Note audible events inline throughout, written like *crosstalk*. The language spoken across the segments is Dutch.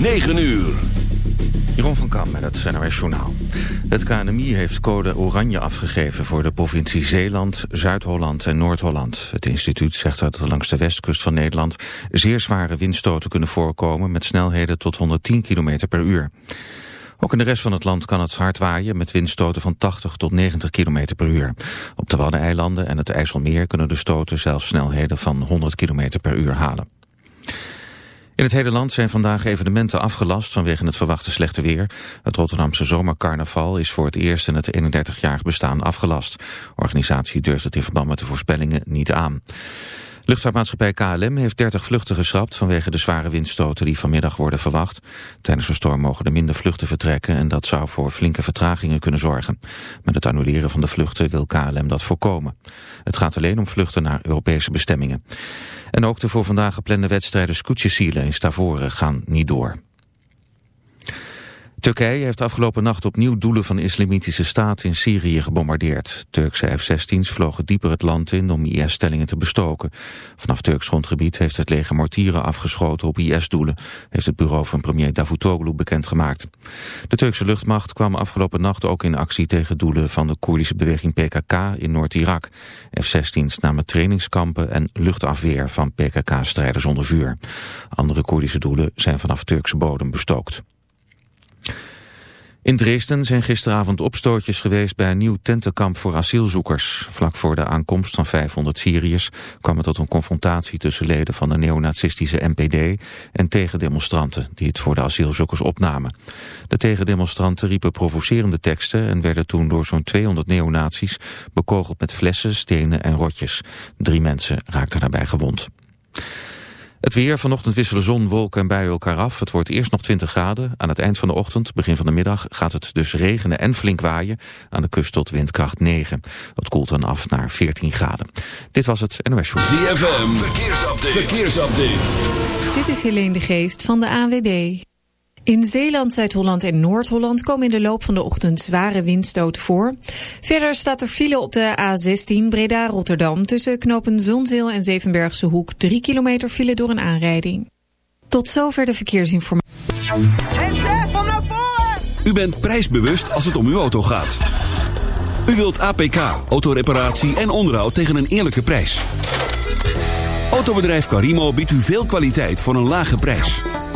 9 uur. Jeroen van Kam met het NOS Journaal. Het KNMI heeft code oranje afgegeven voor de provincie Zeeland, Zuid-Holland en Noord-Holland. Het instituut zegt dat er langs de westkust van Nederland zeer zware windstoten kunnen voorkomen met snelheden tot 110 km per uur. Ook in de rest van het land kan het hard waaien met windstoten van 80 tot 90 km per uur. Op de Waddeneilanden en het IJsselmeer kunnen de stoten zelfs snelheden van 100 km per uur halen. In het hele land zijn vandaag evenementen afgelast vanwege het verwachte slechte weer. Het Rotterdamse zomercarnaval is voor het eerst in het 31-jarig bestaan afgelast. De organisatie durft het in verband met de voorspellingen niet aan. Luchtvaartmaatschappij KLM heeft 30 vluchten geschrapt vanwege de zware windstoten die vanmiddag worden verwacht. Tijdens de storm mogen er minder vluchten vertrekken en dat zou voor flinke vertragingen kunnen zorgen. Met het annuleren van de vluchten wil KLM dat voorkomen. Het gaat alleen om vluchten naar Europese bestemmingen. En ook de voor vandaag geplande wedstrijden Scootjesielen in Stavoren gaan niet door. Turkije heeft afgelopen nacht opnieuw doelen van de islamitische staat in Syrië gebombardeerd. Turkse F-16's vlogen dieper het land in om IS-stellingen te bestoken. Vanaf Turks grondgebied heeft het leger mortieren afgeschoten op IS-doelen, heeft het bureau van premier Davutoglu bekendgemaakt. De Turkse luchtmacht kwam afgelopen nacht ook in actie tegen doelen van de Koerdische beweging PKK in Noord-Irak. F-16's namen trainingskampen en luchtafweer van PKK-strijders onder vuur. Andere Koerdische doelen zijn vanaf Turkse bodem bestookt. In Dresden zijn gisteravond opstootjes geweest bij een nieuw tentenkamp voor asielzoekers. Vlak voor de aankomst van 500 Syriërs kwam het tot een confrontatie tussen leden van de neonazistische NPD en tegendemonstranten die het voor de asielzoekers opnamen. De tegendemonstranten riepen provocerende teksten en werden toen door zo'n 200 neonazies bekogeld met flessen, stenen en rotjes. Drie mensen raakten daarbij gewond. Het weer, vanochtend wisselen zon, wolken en buien elkaar af. Het wordt eerst nog 20 graden. Aan het eind van de ochtend, begin van de middag, gaat het dus regenen en flink waaien. Aan de kust tot windkracht 9. Het koelt dan af naar 14 graden. Dit was het NOS Show. ZFM, verkeersupdate. verkeersupdate. Dit is Helene de Geest van de AWB. In Zeeland, Zuid-Holland en Noord-Holland komen in de loop van de ochtend zware windstoten voor. Verder staat er file op de A16 Breda-Rotterdam tussen knopen Zonzeel en Zevenbergse Hoek 3 kilometer file door een aanrijding. Tot zover de verkeersinformatie. U bent prijsbewust als het om uw auto gaat. U wilt APK, autoreparatie en onderhoud tegen een eerlijke prijs. Autobedrijf Carimo biedt u veel kwaliteit voor een lage prijs.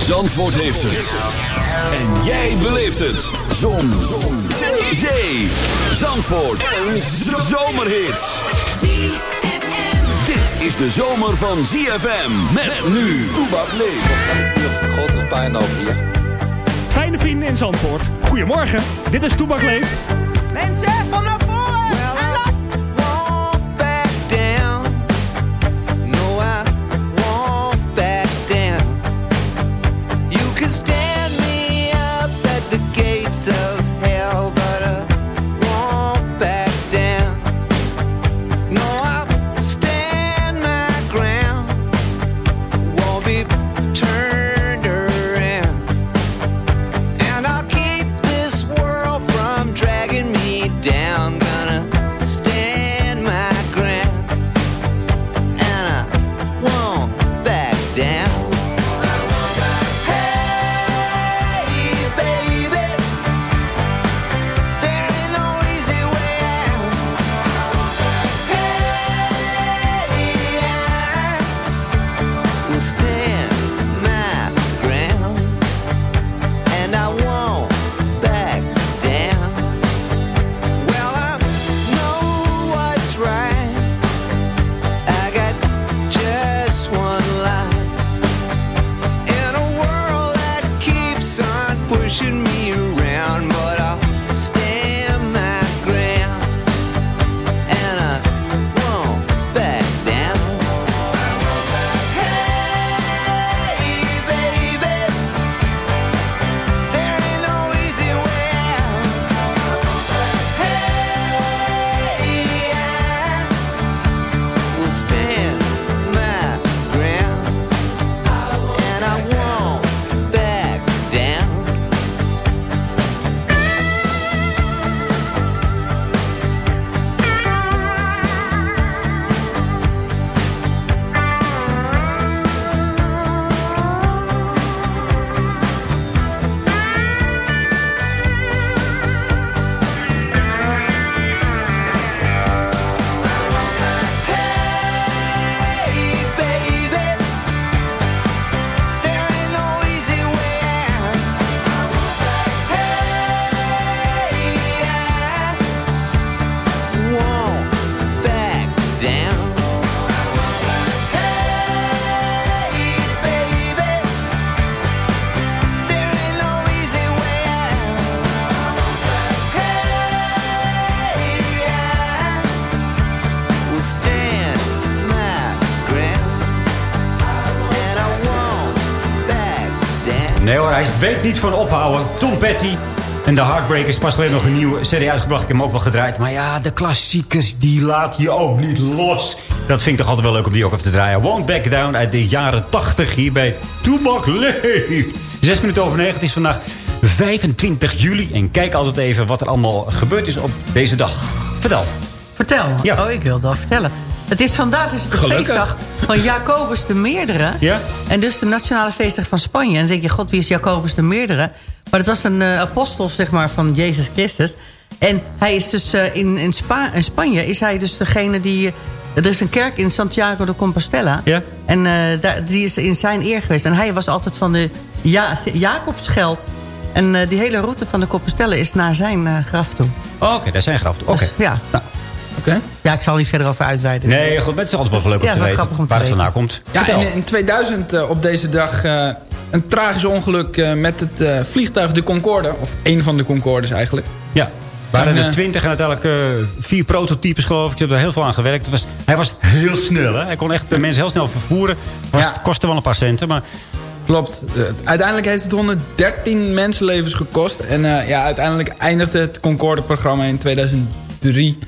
Zandvoort heeft het. En jij beleeft het. Zon. Zon. Zee. Zee. Zandvoort. Een zomerhit. Dit is de zomer van ZFM. Met nu. Toebak leeft. Grote pijn over hier. Fijne vrienden in Zandvoort. Goedemorgen. Dit is Toebak Leef. Mensen, kom naar voren! Weet niet van ophouden. Tom Petty en de Heartbreakers. Pas alleen nog een nieuwe serie uitgebracht. Ik heb hem ook wel gedraaid. Maar ja, de klassiekers, die laat je ook niet los. Dat vind ik toch altijd wel leuk om die ook even te draaien. Won't Back Down uit de jaren 80 hier bij Toebak Leeft. Zes minuten over negen. Het is vandaag 25 juli. En kijk altijd even wat er allemaal gebeurd is op deze dag. Vertel. Vertel. Ja. Oh, ik wil het wel vertellen. Het is vandaag is het de Gelukkig. feestdag van Jacobus de Meerdere. Ja? En dus de nationale feestdag van Spanje. En dan denk je, god, wie is Jacobus de Meerdere? Maar het was een eh, apostel, zeg maar, van Jezus Christus. En hij is dus eh, in, in, Spa in Spanje, is hij dus degene die... eh, er is een kerk in Santiago de Compostela. Ja. En daar, die is in zijn eer geweest. En hij was altijd van de ja. En die hele route van de Compostela is naar zijn graf toe. Oh, Oké, daar zijn graf. Oké. Dus, ja. Ja, ik zal niet verder over uitweiden. Nee, goed, het is altijd wel leuk om Ja, te weten grappig om te waar het vandaan komt. Ja, en in 2000 eh, op deze dag eh, een tragisch ongeluk eh, met het eh, vliegtuig de Concorde. Of één van de Concordes eigenlijk. Ja. Waren er twintig en uiteindelijk eh, vier prototypes geloof ik. Ik heb er heel veel aan gewerkt. Het was, hij was heel snel. Hè? Hij kon echt de mensen heel snel vervoeren. Was, Ja. Kostte wel een paar centen. Maar Klopt. Uiteindelijk heeft het 113 mensenlevens gekost. En eh, ja, uiteindelijk eindigde het Concorde-programma in 2003.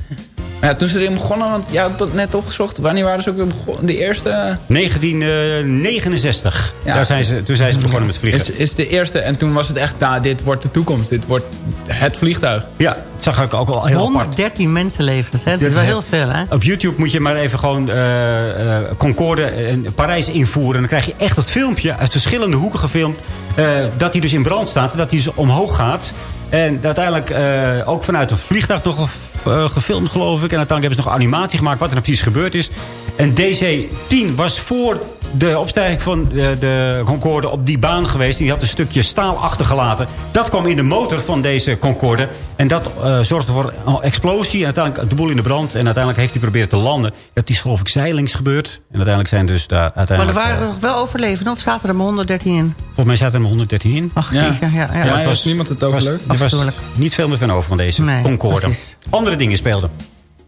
Ja, toen ze erin begonnen, want ja, dat net opgezocht. Wanneer waren ze ook weer begonnen? De eerste 1969. Ja. Daar zijn ze, toen zijn ze begonnen met vliegen. is, is de eerste. En toen was het echt, nou, dit wordt de toekomst. Dit wordt het vliegtuig. Ja, het zag ik ook wel heel apart. 113 mensenlevens, hè? Dat is wel heel veel, hè? Op YouTube moet je maar even gewoon eh, eh, Concorde en Parijs invoeren. En dan krijg je echt het filmpje uit verschillende hoeken gefilmd. eh, dat hij dus in brand staat. en Dat hij dus omhoog gaat. En uiteindelijk eh, ook vanuit een vliegtuig nog eh, gefilmd, geloof ik. En uiteindelijk hebben ze nog animatie gemaakt wat er nou precies gebeurd is. En DC-10 was voor de opstijging van de, de Concorde op die baan geweest. Die had een stukje staal achtergelaten. Dat kwam in de motor van deze Concorde. En dat eh, zorgde voor een explosie. En uiteindelijk de boel in de brand. En uiteindelijk heeft hij proberen te landen. Dat is geloof ik zeilings gebeurd. En uiteindelijk zijn dus daar Maar er uiteindelijk... waren eh, er nog wel overlevenden, of zaten er maar 113 in? volgens mij zaten er maar 113 in. Ach, Ja. jeetje, ja, ja. Ja, heeft niemand het was, overleefd? Er was niet veel meer van over van deze Nee, Concorde. precies. Andere dingen speelden.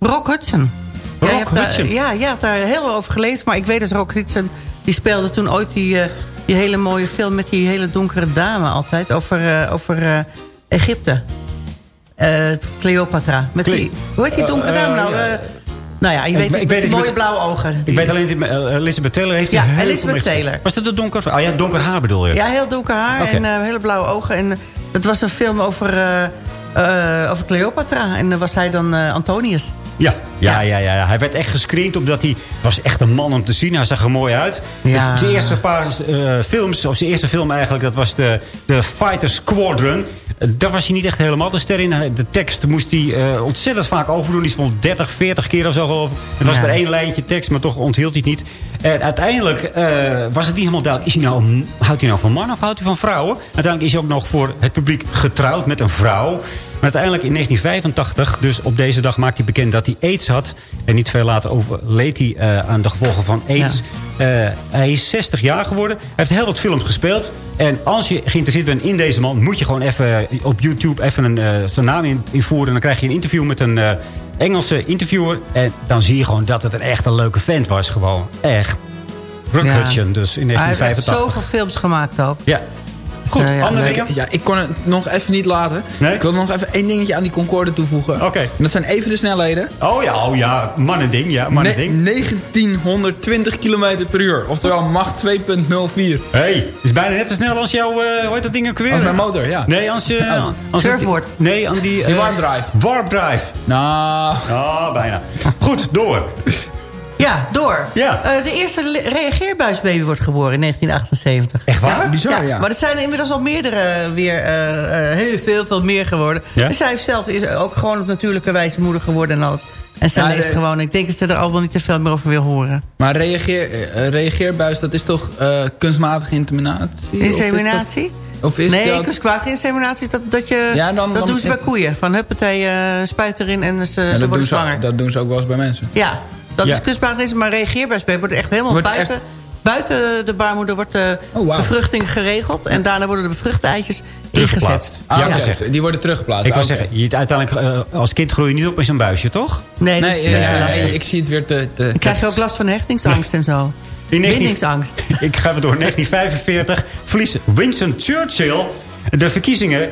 Rock Hudson. Rock Ja, je hebt daar- Hudson? ja, je hebt daar heel veel over gelezen. Maar ik weet dus Rock Hudson, die speelde toen ooit die, eh, die hele mooie film... met die hele donkere dame altijd, over, eh, over eh, Egypte. Eh, Cleopatra. Met Cle- die, hoe heet die donkere Eh, nou? ja. Eh, nou ja, je weet, ik weet die mooie blauwe ogen. Ik weet alleen, dat eh, Elizabeth Taylor heeft Ja, die heel Elizabeth Taylor. Was dat de donker? Oh ja, donker haar bedoel je? Ja, heel donker haar en hele blauwe ogen. En het was een film over, over Cleopatra. En dan was hij dan Antonius. Ja, ja, ja, ja, ja. Hij werd echt gescreend omdat hij was echt een man om te zien. Hij zag er mooi uit. Ja. Dus zijn eerste paar films, of zijn eerste film eigenlijk, dat was de, de Fighter Squadron. Daar was hij niet echt helemaal de ster in. De tekst moest hij eh, ontzettend vaak overdoen. Die stond 30, 40 keer of zo geloof ik. Het was Ja. maar één lijntje tekst, maar toch onthield hij het niet. En uiteindelijk eh, was het niet helemaal duidelijk. Is hij nou, houdt hij nou van mannen of houdt hij van vrouwen? Uiteindelijk is hij ook nog voor het publiek getrouwd met een vrouw. Maar uiteindelijk in 1985, dus op deze dag maakt hij bekend dat hij aids had. En niet veel later overleed hij eh, aan de gevolgen van aids. Hij is 60 jaar geworden. Hij heeft heel wat films gespeeld. En als je geïnteresseerd bent in deze man... moet je gewoon even op YouTube even een, eh, zijn naam in- invoeren. En dan krijg je een interview met een eh, Engelse interviewer. En dan zie je gewoon dat het een echt een leuke vent was. Gewoon echt. Rock Ja. Dus in Hij heeft 1985. zoveel films gemaakt ook. Ja. Goed, Eh, ja, andere nee. dingen? Ja, ik kon het nog even niet laten. Nee? Ik wil nog even één dingetje aan die Concorde toevoegen. Oké. En dat zijn even de snelheden. Oh ja, oh ja, mannending. Ja, mannending. Ne 1920 km per uur. Oftewel macht 2.04. hey, is bijna net zo snel als jouw, eh hoe heet dat ding ook weer? Als mijn motor, ja. Nee, als je... Oh. als het- Surfboard. nee, aan die... Die eh, warp drive. Warp drive. Nou, Ah, bijna. Goed, door. Ja, door. Ja. Eh, de eerste reageerbuisbaby wordt geboren in 1978. Echt waar? ja, bizar, ja. Maar het zijn er inmiddels al meerdere weer, eh, eh, heel veel, veel meer geworden. Ja? En zij zelf is ook gewoon op natuurlijke wijze moeder geworden en alles. En zij Ja, leeft de- gewoon. Ik denk dat ze er al wel niet te veel meer over wil horen. maar reageer, reageerbuis, dat is toch kunstmatige inseminatie? Inseminatie? Of is nee, dat... kunstmatige inseminatie is dat, dat je... Ja, dan- dat dan- doen ze bij koeien. Van huppatee, eh spuit erin en ze, Ja, ze dat, worden doen ze, zwanger. dat doen ze ook wel eens bij mensen. Ja, dat Ja. is kunstmatig. Maar reageerbuisbaby wordt echt helemaal Wordt buiten... echt- Buiten de baarmoeder wordt de Oh, wauw. bevruchting geregeld. En daarna worden de bevruchte eitjes ingezet. Ah, Ja, zeg. Die worden teruggeplaatst. Ik wou Oké. zeggen, je, uiteindelijk eh, als kind groei je niet op in zo'n buisje, toch? Nee, Nee, eh, ja, nee, ik zie het weer te... te Dan krijg je ook last van hechtingsangst en zo. In 19 Bindingsangst. *laughs* Ik ga weer door. 1945 verliest Winston Churchill de verkiezingen.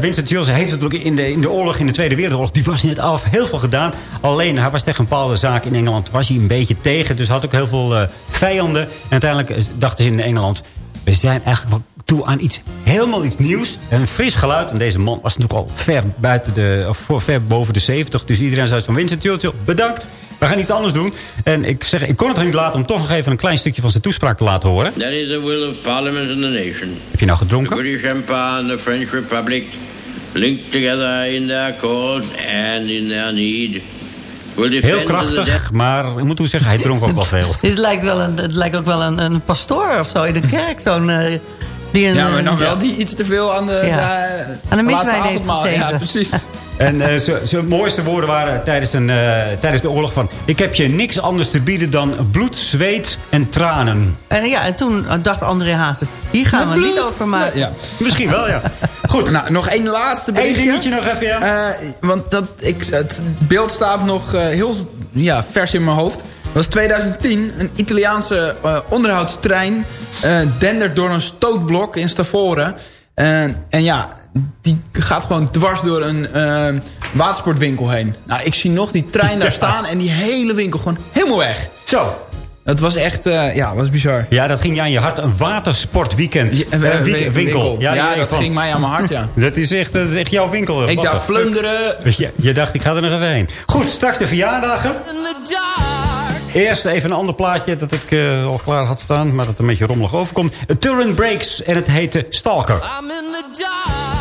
Winston Churchill heeft natuurlijk in de, in de oorlog, in de Tweede Wereldoorlog... die was net af, heel veel gedaan. Alleen, hij was tegen een bepaalde zaak in Engeland... was hij een beetje tegen, dus had ook heel veel eh, vijanden. En uiteindelijk eh, dachten ze in Engeland... we zijn eigenlijk toe aan iets, helemaal iets nieuws. Een fris geluid. En deze man was natuurlijk al ver, buiten de, of ver boven de 70. Dus iedereen zei van Winston Churchill, bedankt. We gaan iets anders doen. En ik, zeg, ik kon het er niet laten om toch nog even een klein stukje van zijn toespraak te laten horen. That is the will of Parliament and the nation. Heb je nou The gedronken? British Empire and the French Republic, linked together in their cause and in their need, Heel the krachtig, maar ik moet zeggen, hij dronk ook wel veel. *laughs* Dit lijkt, wel een, het lijkt ook wel een, een pastoor of zo in de kerk. Zo'n, eh, die een, Ja, maar dan eh, wel die iets te veel aan de, Ja. de, Aan de miswijn heeft gezeten. Ja, precies. *laughs* En eh, zijn mooiste woorden waren tijdens, een, eh, tijdens de oorlog van... ik heb je niks anders te bieden dan bloed, zweet en tranen. En, ja, en toen dacht André Hazes, hier gaan we niet over maken. Ja, Misschien wel, ja. *laughs* Goed, Nou, nog één laatste Eén berichtje. dingetje nog even, ja. Eh, want dat, ik, het beeld staat nog eh, heel ja, vers in mijn hoofd. Was 2010. Een Italiaanse eh, onderhoudstrein eh dendert door een stootblok in Stavoren. Eh, en ja, die gaat gewoon dwars door een watersportwinkel heen. Nou, ik zie nog die trein daar *laughs* staan en die hele winkel gewoon helemaal weg. Zo. Dat was echt, eh, ja, was bizar. Ja, dat ging je aan je hart. Een watersportweekend. Ja, winkel. Ja, dat van, ging mij aan mijn hart, ja. *laughs* Dat is echt, dat is echt jouw winkel. Ik dacht, plunderen. Je, je dacht, ik ga er nog even heen. Goed, straks de verjaardagen. Eerst even een ander plaatje dat ik eh, al klaar had staan. Maar dat een beetje rommelig overkomt. A Turn Breaks en het heette Stalker. I'm in the.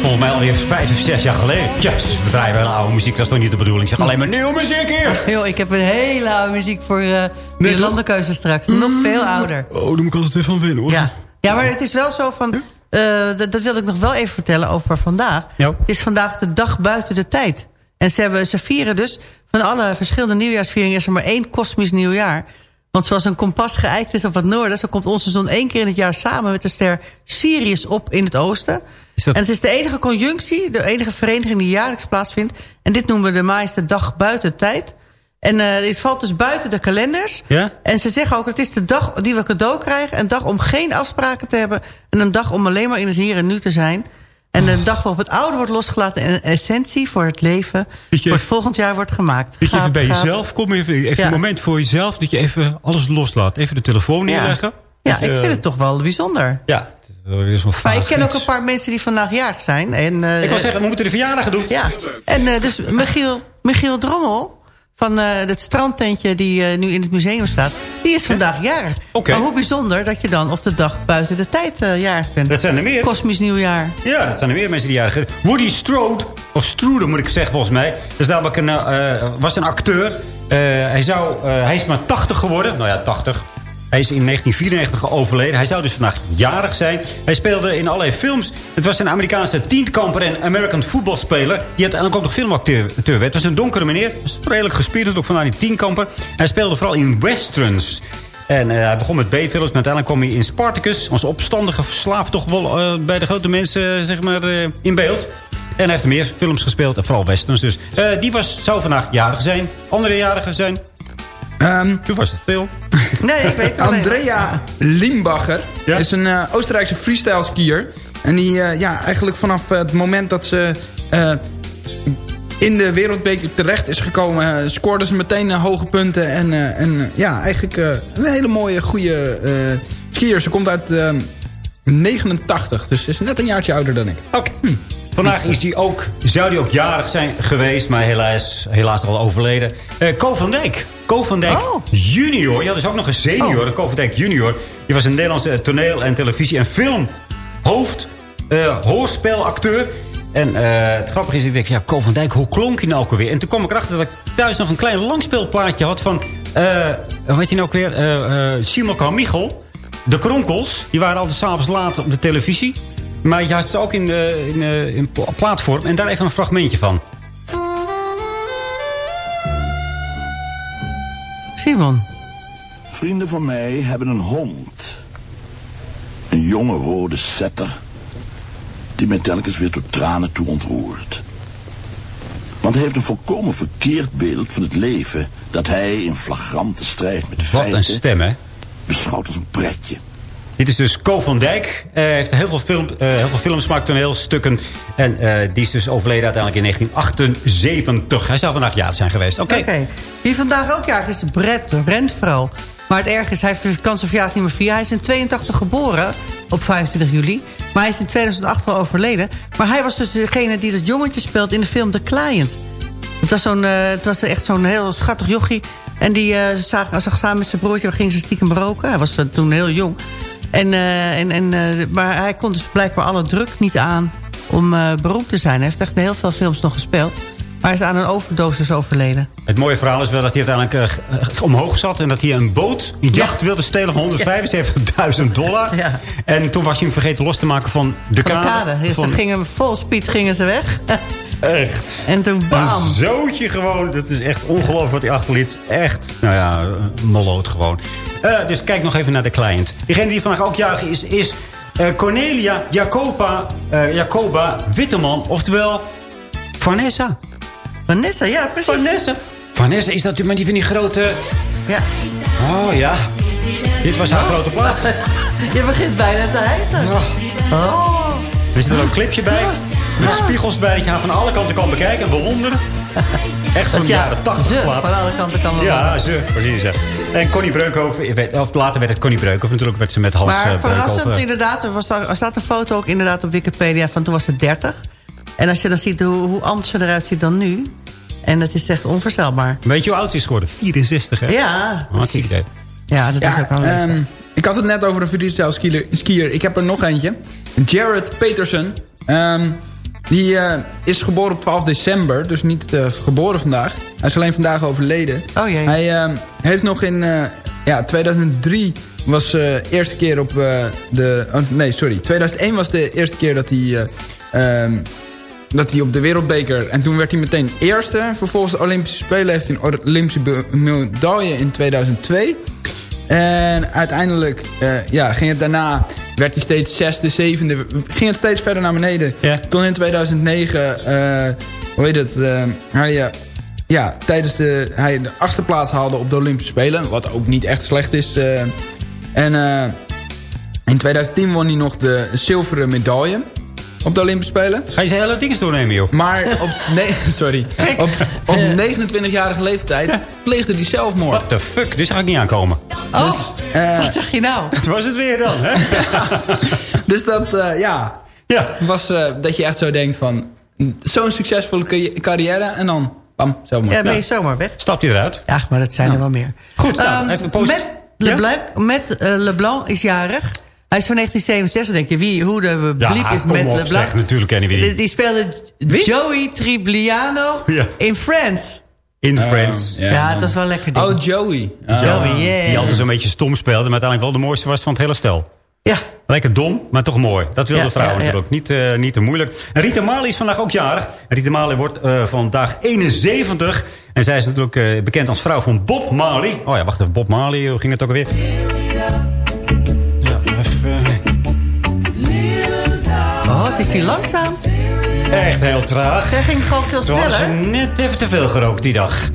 Volgens mij alweer vijf of zes jaar geleden. Yes, we draaien wel oude muziek. Dat is toch niet de bedoeling. Ik zeg alleen maar nieuwe muziek hier. Yo, ik heb een hele oude muziek voor uh, de landenkeuze straks. Nog veel ouder. Oh, daar moet ik altijd even van vinden hoor. Ja. ja, maar het is wel zo van... Uh, dat, dat wilde ik nog wel even vertellen over vandaag. Ja. Het is vandaag de dag buiten de tijd. En ze, hebben, ze vieren dus... van alle verschillende nieuwjaarsvieringen is er maar één kosmisch nieuwjaar. Want zoals een kompas geëikt is op het noorden... zo komt onze zon één keer in het jaar samen met de ster Sirius op in het oosten. Dat... En het is de enige conjunctie, de enige vereniging die jaarlijks plaatsvindt. En dit noemen we de maaiste dag buiten tijd. En uh, dit valt dus buiten de kalenders. Ja? En ze zeggen ook, het is de dag die we cadeau krijgen. Een dag om geen afspraken te hebben. En een dag om alleen maar in het hier en nu te zijn. En een dag waarop het oude wordt losgelaten... en een essentie voor het leven je, voor het volgend jaar wordt gemaakt. Dat je even bij jezelf, kom even, even Ja. een moment voor jezelf... dat je even alles loslaat. Even de telefoon neerleggen. Ja, je- ik vind het toch wel bijzonder. Ja, Maar ik ken ook een paar mensen die vandaag jarig zijn. En, eh, Ik wil zeggen, we moeten de verjaardagen doen. Ja, en eh, dus Michiel, Michiel Drommel van eh, het strandtentje die eh, nu in het museum staat... die is vandaag jarig. Oké. Maar hoe bijzonder dat je dan op de dag buiten de tijd eh, jarig bent. Dat zijn er meer. Kosmisch nieuwjaar. Ja, dat zijn er meer mensen die jarig zijn. Woody Strode, of Strode moet ik zeggen volgens mij. Is namelijk een, was een acteur. Eh, hij, zou, eh, hij is maar 80 geworden. Nou ja, 80. Hij is in 1994 overleden. Hij zou dus vandaag jarig zijn. Hij speelde in allerlei films. Het was een Amerikaanse tienkamper en American voetbalspeler... die uiteindelijk ook nog filmacteur werd. Het was een donkere meneer. Was redelijk gespierd, ook vandaar die tienkamper. Hij speelde vooral in westerns. En eh, hij begon met B-films, maar uiteindelijk kwam hij in Spartacus... als opstandige slaaf toch wel eh, bij de grote mensen eh, zeg maar, in beeld. En hij heeft meer films gespeeld, en vooral westerns dus. Die was, zou vandaag jarig zijn. Andere jarigen zijn... Ehm, Toen was het stil. Nee, ik weet het. Andrea Limbacher Ja? is een eh, Oostenrijkse freestyle skier. En die eh, ja, eigenlijk vanaf het moment dat ze eh, in de wereldbeker terecht is gekomen... scoorde ze meteen hoge punten. En, eh, en ja, eigenlijk eh, een hele mooie, goede eh, skier. Ze komt uit eh, 89, dus ze is net een jaartje ouder dan ik. Oké. Vandaag is hij ook, zou hij ook jarig zijn geweest, maar helaas, helaas al overleden. Eh Co van Dijk. Co van Dijk Oh. junior. Je had dus ook nog een senior, Oh. Van Dijk junior. Die was een Nederlandse toneel- en televisie- en filmhoofd. eh hoorspelacteur. En eh, het grappige is, ik denk, ja, Co van Dijk, hoe klonk hij nou ook alweer? En toen kwam ik erachter dat ik thuis nog een klein langspeelplaatje had van... eh hoe heet hij nou ook weer? Eh eh Simon Carmichael. De Kronkels, die waren altijd s'avonds laat op de televisie. Maar je had ze ook in, eh, in, eh, in pla- plaatvorm. En daar even een fragmentje van. Simon. Vrienden van mij hebben een hond. Een jonge rode setter. Die mij telkens weer tot tranen toe ontroert. Want hij heeft een volkomen verkeerd beeld van het leven... dat hij in flagrante strijd met de Wat feiten... een stem, hè? beschouwt als een pretje. Dit is dus Co van Dijk. Hij heeft heel veel, film, eh, heel veel films gemaakt, toneelstukken. En eh, die is dus overleden uiteindelijk in 1978. Hij zou vandaag jarig zijn geweest. Oké. Wie vandaag ook jarig is, Brett Rentvrouw. Maar het erg is, hij heeft kan zijn verjaardag niet meer vieren. Hij is in 82 geboren, op 25 juli. Maar hij is in 2008 al overleden. Maar hij was dus degene die dat jongetje speelt in de film The Client. Het was, zo'n, eh, het was echt zo'n heel schattig jochie. En die eh, zag, zag samen met zijn broertje, gingen ze stiekem roken. Hij was eh, toen heel jong. En, eh, en, en, eh, maar hij kon dus blijkbaar alle druk niet aan om eh, beroemd te zijn. Hij heeft echt heel veel films nog gespeeld. Maar hij is aan een overdosis overleden. Het mooie verhaal is wel dat hij uiteindelijk omhoog zat... en dat hij een boot, een jacht wilde stelen van 175.000 dollar. Ja. En toen was hij hem vergeten los te maken van de Van kade. de kade. Dus Van- Ze gingen vol speed gingen ze weg. *laughs* Echt. En toen bam. Een zootje gewoon. Dat is echt ongelooflijk wat hij achterliet. Echt, nou ja, eh, molloot gewoon. Eh, dus kijk nog even naar de client. Diegene die vandaag ook jarig is, is eh, Cornelia Jacoba, eh, Jacoba Witteman. Oftewel Vanessa. Vanessa, ja, precies. Vanessa. Vanessa is natuurlijk met die van die grote... Ja. Oh ja. Dit was haar grote plaat. *laughs* Je begint bijna te hijten. Oh. Er zit er ook een clipje bij. Met spiegels bij. Dat je haar van alle kanten kan bekijken en bewonderen. *laughs* Echt zo'n jaren 80 ze plaat. van alle kanten kan wel. Ja, ze, precies. Ja. En Connie Breukhoven, of later werd het Connie Breukhoven. Natuurlijk werd ze met Hans Maar eh, verrassend Breukhoven. inderdaad. Er, was, er staat een foto ook inderdaad op Wikipedia van toen was ze 30. En als je dan ziet hoe, hoe anders ze eruit ziet dan nu. En dat is echt onvoorstelbaar. Weet je hoe oud ze is geworden? 64, hè? Ja, Oh, kijk, idee. ja dat is Ja, ook wel ehm, ik had het net over een freestyle skier, skier. Ik heb er nog eentje. Jared Peterson. Ehm, die eh, is geboren op 12 december. Dus niet eh, geboren vandaag. Hij is alleen vandaag overleden. Oh jee. Hij ehm, heeft nog in eh, ja, 2003 was de eerste keer op de... oh, nee, sorry. 2001 was de eerste keer dat hij... ehm, dat hij op de wereldbeker... En toen werd hij meteen eerste. Vervolgens de Olympische Spelen heeft hij een Olympische medaille in 2002. En uiteindelijk eh, ja, ging het daarna... werd hij steeds zesde, zevende... ging het steeds verder naar beneden. Ja. Toen in 2009... eh, hoe heet het? eh, hij, eh, ja, tijdens de... Hij de achtste plaats haalde op de Olympische Spelen. Wat ook niet echt slecht is. eh. en eh, in 2010 won hij nog de zilveren medaille... op de Olympische Spelen. Ga je zijn hele dingen doornemen, joh? Maar op, *laughs* nee, sorry, op, op *laughs* 29-jarige leeftijd pleegde hij zelfmoord. What the fuck? Dit zag ik niet aankomen. Oh, Dus, eh, wat zeg je nou? *laughs* Dat was het weer dan, hè? *laughs* dus dat, eh, ja, Ja. was eh, dat je echt zo denkt van... Zo'n succesvolle carri- carrière en dan, bam, zelfmoord. Ja, ben je zomaar weg. Stapt hij eruit? Ja, maar dat zijn er wel meer. Goed, nou, Ehm, even post- Met LeBlanc, met, eh, LeBlanc is jarig. Hij is van 1967, denk je. Wie, hoe de Ja, bliep is met op, LeBlanc. zeg, natuurlijk ken je wie die. Die, speelde Joey Tribbiano Ja. in Friends. In Friends. Ja, het was wel lekker ding. Oh, Joey. Ah. Joey, yeah. Die altijd zo'n beetje stom speelde, maar uiteindelijk wel de mooiste was van het hele stel. Ja, Lekker dom, maar toch mooi. Dat wil Ja, de vrouw ja, ja. natuurlijk. Niet, eh, niet te moeilijk. En Rita Mali is vandaag ook jarig. Rita Mali wordt eh, vandaag 71. En zij is natuurlijk eh, bekend als vrouw van Bob Marley. Oh ja, wacht even. Bob Marley, hoe ging het ook alweer? Ja, even... oh, het is hier langzaam. Echt heel traag. Zij ging gewoon veel Toen hadden ze sneller. net even te veel gerookt die dag.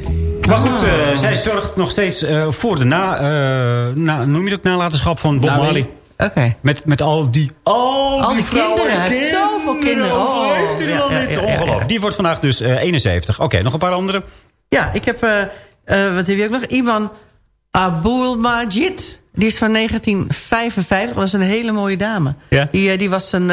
Maar goed, eh, zij zorgt nog steeds eh, voor de na, eh, na, noem je het ook, nalatenschap van Bob Nou, Marley. Oké. Met, met al die, al, Al die vrouwen kinderen. Hij heeft zoveel kinderen. Oh, heeft hij ja, wel ja, niet? ja, ja, Ongelooflijk. ja. Die wordt vandaag dus eh, 71. Oké, nog een paar andere. Ja, ik heb... eh, eh, wat heb je ook nog? Iman Abul Majid. Die is van 1955. Dat is een hele mooie dame. Ja? Die, die was een...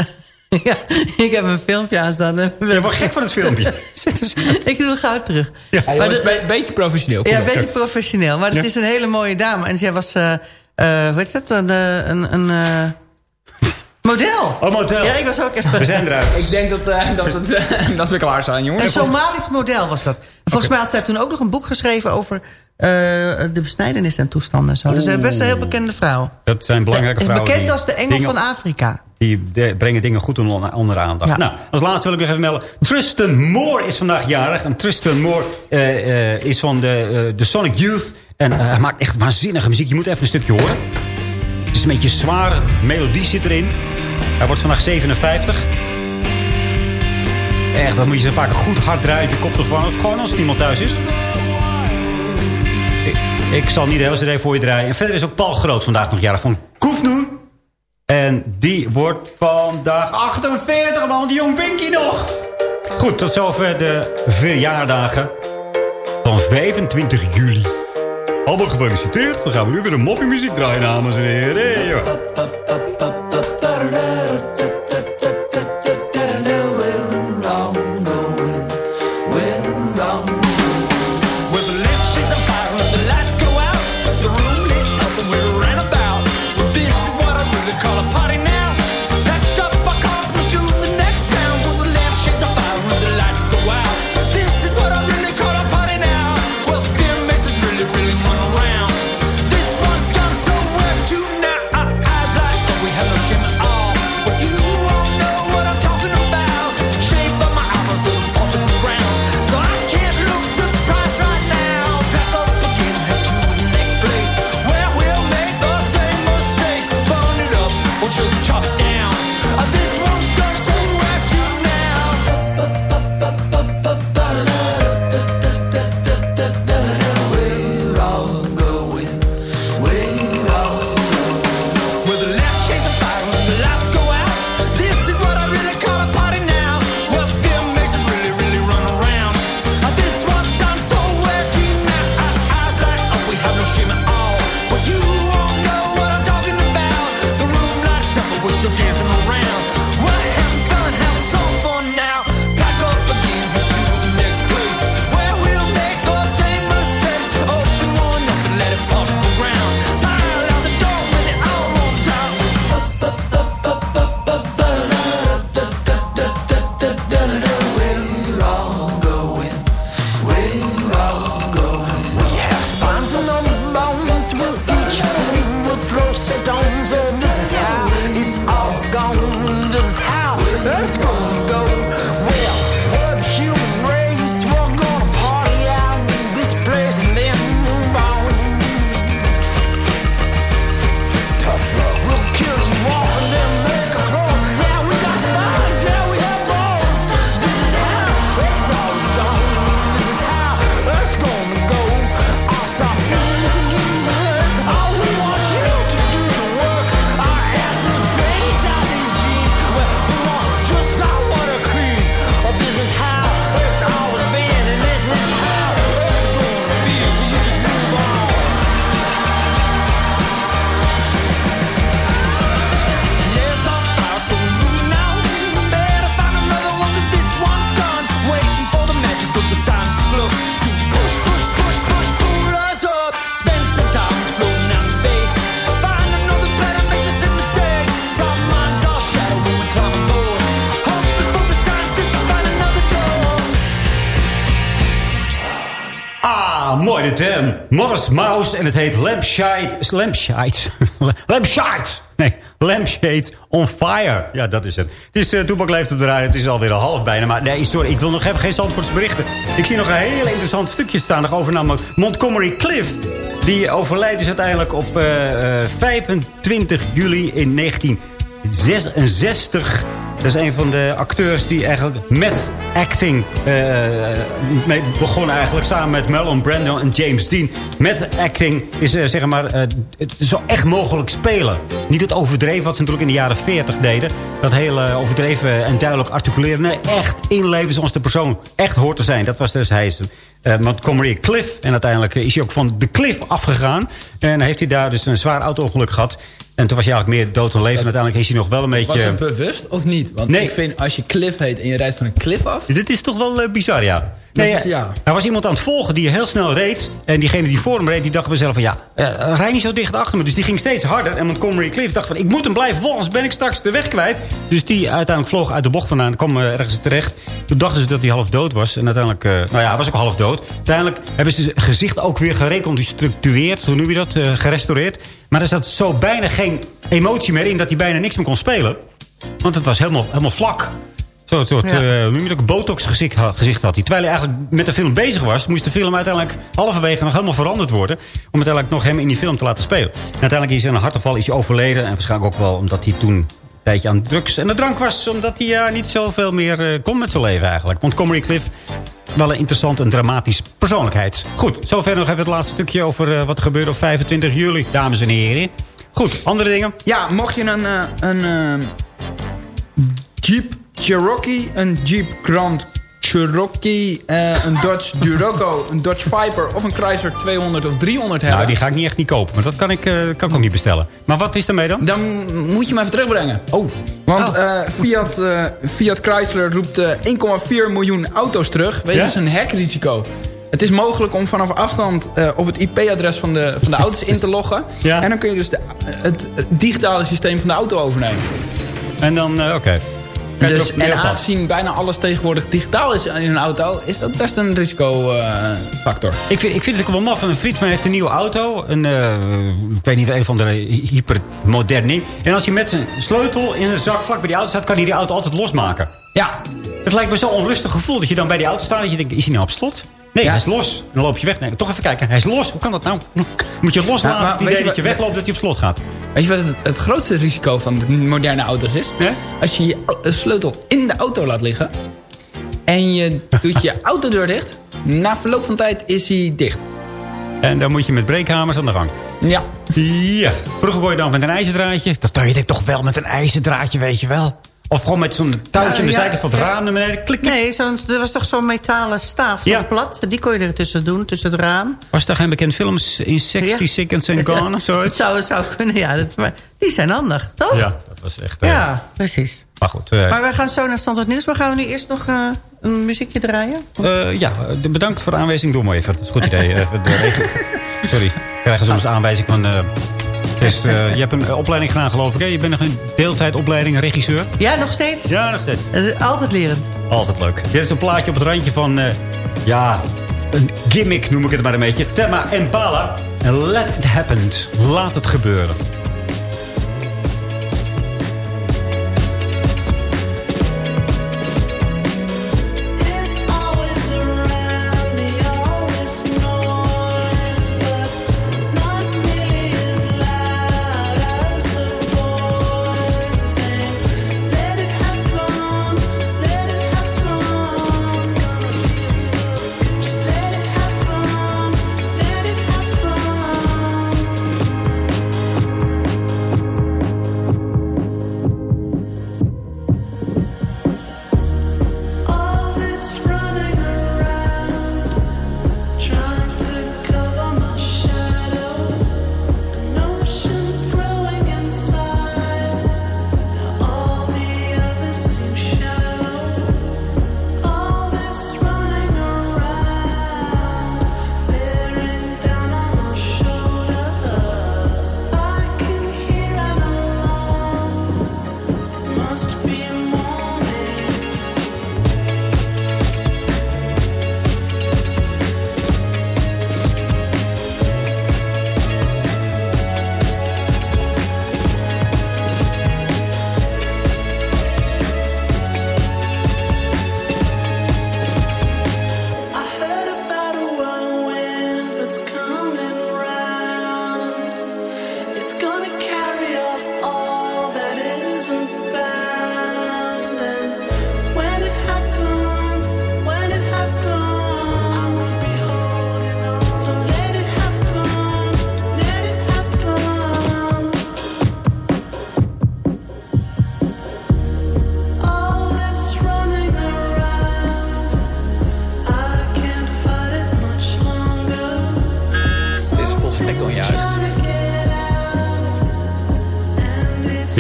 *laughs* ja, ik heb een filmpje aanstaan. Je wordt gek van het filmpje. *laughs* ik doe het gauw terug. Ja, Maar jongens, de- be- beetje professioneel. Kom ja, een beetje professioneel. Maar het Ja. is een hele mooie dame. En zij was... eh eh, hoe heet dat? Een, eh, een, een eh, model. Oh, model. Ja, ik was ook echt... We zijn eruit. Ik denk dat, dat, het, *laughs* dat we klaar zijn, Een jongens. Somalisch model was dat. Volgens mij had zij toen ook nog een boek geschreven over eh, de besnijdenis en toestanden. En zo. Dus best een heel bekende vrouw. Dat zijn belangrijke vrouwen. Bekend die als de engel dingen- van Afrika. Die brengen dingen goed onder, onder aandacht. Ja. Nou, als laatste wil ik nog even melden. Tristan Moore is vandaag jarig. En Tristan Moore eh, eh, is van de, eh, de Sonic Youth. En hij maakt echt waanzinnige muziek. Je moet even een stukje horen. Het is een beetje zware melodie zit erin. Hij wordt vandaag 57. Echt, dan moet je ze vaak goed hard draaien je koptelefoon. Of gewoon als er niemand thuis is. Ik, ik zal niet de hele cd voor je draaien. En verder is ook Paul Groot vandaag nog jarig van Koefnoen. En die wordt vandaag 48, want jong Pinky nog. Goed, tot zover de verjaardagen van 25 juli. Allemaal gefeliciteerd. Dan gaan we nu weer een moppie muziek draaien, dames en heren. Mooi dit hè. Morris Mouse en het heet Lampshade... Lampshade. *laughs* Lampshade. Nee, Lampshade on Fire. Ja, dat is het. Het is uh, Toepak leeft op de rij. Het is alweer een half bijna. Maar nee, sorry, ik wil nog even geen Zandvoorts berichten. Ik zie nog een heel interessant stukje staan. Nog over namelijk Montgomery Cliff. Die overlijdt dus uiteindelijk op eh, eh, 25 juli in 1966. Dat is een van de acteurs die eigenlijk met acting eh, mee begon eigenlijk. Samen met Marlon Brando en James Dean. Met acting is eh, zeg maar het zo echt mogelijk spelen. Niet het overdreven wat ze natuurlijk in de jaren 40 deden. Dat hele overdreven en duidelijk articuleren. Nee, echt inleven zoals de persoon echt hoort te zijn. Dat was dus hij. Uh, Montgomery Cliff. En uiteindelijk is hij ook van de cliff afgegaan. En heeft hij daar dus een zwaar auto-ongeluk gehad. En toen was hij eigenlijk meer dood dan leven. En uiteindelijk is hij nog wel een beetje... Was het bewust of niet? Want Nee. ik vind, als je Cliff heet en je rijdt van een cliff af... Dit is toch wel eh, bizar, ja. Nee, is- ja. ja. Er was iemand aan het volgen die heel snel reed. En diegene die voor hem reed, die dacht bij zichzelf van... ja, eh, rij niet zo dicht achter me. Dus die ging steeds harder. En Montgomery Cliff dacht van... ik moet hem blijven volgen, anders ben ik straks de weg kwijt. Dus die uiteindelijk vloog uit de bocht vandaan. en kwam eh, ergens terecht. Toen dachten ze dat hij half dood was. En uiteindelijk... eh, nou ja, hij was ook half dood. Uiteindelijk hebben ze zijn gezicht ook weer gereconstrueerd. Hoe noem je dat? Eh, gerestaureerd. Maar er zat zo bijna geen emotie meer in... dat hij bijna niks meer kon spelen. Want het was helemaal, helemaal vlak. Zo'n soort, Ja. eh, een botox gezicht, gezicht had hij. Terwijl hij eigenlijk met de film bezig was... moest de film uiteindelijk halverwege nog helemaal veranderd worden... om uiteindelijk nog hem in die film te laten spelen. En uiteindelijk is hij een hartaanval is hij overleden. En waarschijnlijk ook wel omdat hij toen een tijdje aan drugs en de drank was. Omdat hij ja, niet zoveel meer eh, kon met zijn leven eigenlijk. Montgomery Cliff, wel een interessant en dramatisch persoonlijkheid. Goed, zover nog even het laatste stukje over eh, wat er gebeurde op 25 juli, dames en heren. Goed, andere dingen? Ja, mocht je een, een Jeep Cherokee, een Jeep Grand Cherokee, eh, een Dodge Durango, een Dodge Viper of een Chrysler 200 of 300 hebben... Nou, die ga ik niet echt niet kopen. Maar dat kan ik, eh, kan ik ook niet bestellen. Maar wat is daarmee dan? Dan moet je hem even terugbrengen. Oh, Want eh, Fiat, eh, Fiat Chrysler roept eh, 1,4 miljoen auto's terug. Wegens Ja? een hackrisico. Het is mogelijk om vanaf afstand eh, op het IP-adres van de, van de auto's in te loggen. Ja. En dan kun je dus de, het, het digitale systeem van de auto overnemen. en dan, eh, oké. Dus, en aangezien bijna alles tegenwoordig digitaal is in een auto... is dat best een risicofactor. Ik vind, ik vind het ook wel maf. Een vriend van mij heeft een nieuwe auto. Een, eh, ik weet niet, een van de hypermodern ding. En als hij met zijn sleutel in een zak vlak bij die auto staat... kan hij die auto altijd losmaken. ja, Het lijkt me zo'n onrustig gevoel dat je dan bij die auto staat... dat je denkt, is hij nou op slot? Nee, Ja. hij is los. Dan loop je weg. Nee, toch even kijken. Hij is los. Hoe kan dat nou? Moet je loslaten, Ja, het idee je dat je wegloopt, dat hij op slot gaat. weet je wat het, het grootste risico van de moderne auto's is? Ja? Als je je sleutel in de auto laat liggen... en je *laughs* doet je autodeur dicht... na verloop van tijd is hij dicht. En dan moet je met breekhamers aan de gang. Ja. Ja. Vroeger kon je dan met een ijzerdraadje. Dat deed ik toch wel met een ijzerdraadje, weet je wel. Of gewoon met zo'n touwtje Ja, aan de zijkant van het raam naar beneden. Klik, klik. Nee, zo'n- er was toch zo'n metalen staaf, Ja. plat. Die kon je er tussen doen, tussen het raam. Was daar geen bekend films in 60 Ja. Seconds and Gone of Het zoiets? *laughs* zou, zou kunnen, ja. Dat, maar die zijn handig, toch? Ja, dat was echt... eh, Ja, precies. Maar goed. eh, Maar we gaan zo naar Standaard Nieuws. Maar gaan we nu eerst nog eh, een muziekje draaien? eh, ja, bedankt voor de aanwijzing. Doe maar even. Dat is een goed idee. *laughs* Even de regen- Sorry. We krijgen soms aanwijzing van... Chris, eh, je hebt een eh, opleiding gedaan, geloof ik. Hè? Je bent nog een deeltijdopleiding, regisseur. Ja, nog steeds? Ja, nog steeds. Eh, altijd lerend. Altijd leuk. Dit is een plaatje op het randje van... ja, een gimmick noem ik het maar een beetje. Tema Impala. En let it happen. Laat het gebeuren.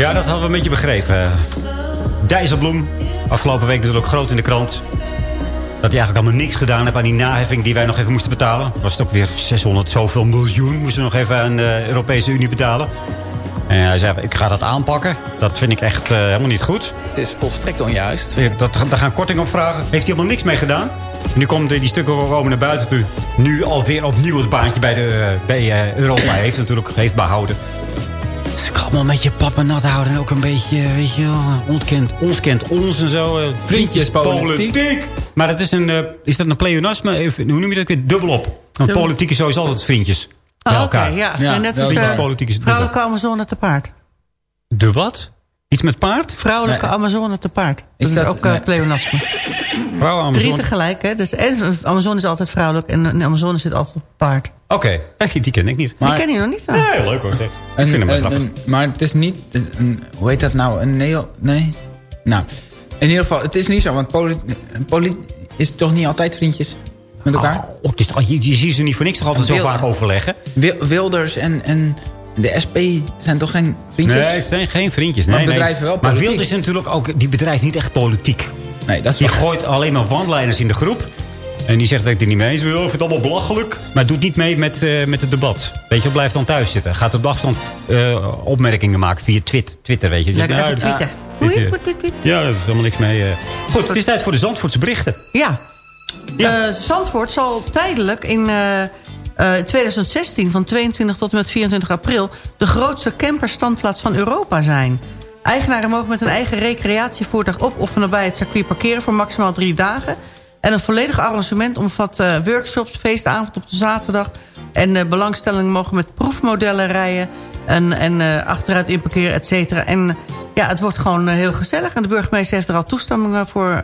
Ja, dat hadden we een beetje begrepen. Dijsselbloem, afgelopen week natuurlijk groot in de krant. Dat hij eigenlijk allemaal niks gedaan heeft aan die naheffing die wij nog even moesten betalen. Was het ook weer 600 zoveel miljoen moesten we nog even aan de Europese Unie betalen. En hij zei, ik ga dat aanpakken. Dat vind ik echt uh, helemaal niet goed. Het is volstrekt onjuist. Dat, daar gaan korting op vragen. Heeft hij helemaal niks mee gedaan. En nu komt die stukken komen naar buiten toe. Nu alweer opnieuw het baantje bij, de, bij uh, Europa heeft natuurlijk heeft behouden allemaal een beetje pappenat houden. En ook een beetje, weet je wel, ontkent, ons kent ons en zo. Uh, Vriendjes politiek. Maar dat is, een, uh, is dat een pleonasme? Even, hoe noem je dat weer? Dubbelop. Want politiek is sowieso altijd vriendjes. Oh, Oké, okay, ja. ja. En net als is vrouwelijke Amazone te paard. De wat? Iets met paard? Vrouwelijke nee. Amazone te paard. Dat is, dat, ook nee. pleonasme. Vrouwen Amazone. Drie tegelijk, hè. Dus Amazone is altijd vrouwelijk en een Amazone zit altijd op paard. Oké, okay. die ken ik niet. Maar, die ken je nog niet? Nee, leuk hoor zeg. Ik vind hem wel grappig. maar het is niet, een, hoe heet dat nou, een neo... Nee? Nou, in ieder geval, het is niet zo, want politie is toch niet altijd vriendjes met elkaar? Oh, het is toch, je, je ziet ze niet voor niks toch altijd zo vaak overleggen? Wilders en, en de SP zijn toch geen vriendjes? Nee, het zijn geen vriendjes. Nee, maar bedrijven nee. wel politiek. Maar Wilders is natuurlijk ook, die bedrijft niet echt politiek. Nee, dat is Die gooit alleen maar wandleiders in de groep. En die zegt dat ik er niet mee eens ben. Ik vind het allemaal belachelijk. Maar doet niet mee met, uh, met het debat. Weet je, blijft dan thuis zitten. Gaat op de afstand uh, opmerkingen maken via twit, Twitter. Weet je. Ja, nou, Twitter. Ja, dat is helemaal niks mee. Uh. Goed, het is tijd voor de Zandvoortse berichten. Ja. ja. Zandvoort zal tijdelijk in... 2016 van 22 tot en met 24 april... de grootste camperstandplaats van Europa zijn. Eigenaren mogen met een eigen recreatievoertuig op of nabij het circuit parkeren... voor maximaal drie dagen. En een volledig arrangement omvat uh, workshops, feestavond op de zaterdag... en uh, belangstellingen mogen met proefmodellen rijden... en, en uh, achteruit inparkeren, et cetera. En ja, het wordt gewoon heel gezellig. En de burgemeester heeft er al toestemming voor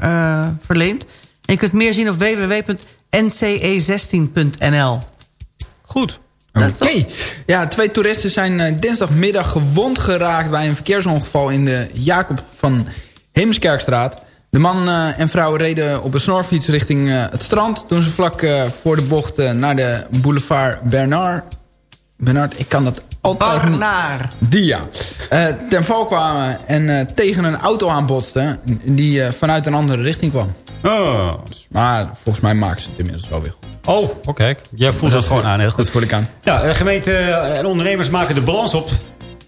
verleend. En je kunt meer zien op www.nce16.nl. Goed. Oké. Okay. Ja, twee toeristen zijn dinsdagmiddag gewond geraakt... bij een verkeersongeval in de Jacob van Heemskerkstraat... De man uh, en vrouw reden op een snorfiets richting uh, het strand... toen ze vlak uh, voor de bocht naar de boulevard Bernard... Bernard, ik kan dat altijd Bernard. Die ja. ten val kwamen en tegen een auto aanbotsten... die vanuit een andere richting kwam. Oh. Maar volgens mij maken ze het inmiddels wel weer goed. Oh, oké. Okay. Jij voelt dat, dat gewoon aan. Heel goed. Dat voel ik aan. Ja, gemeente en ondernemers maken de balans op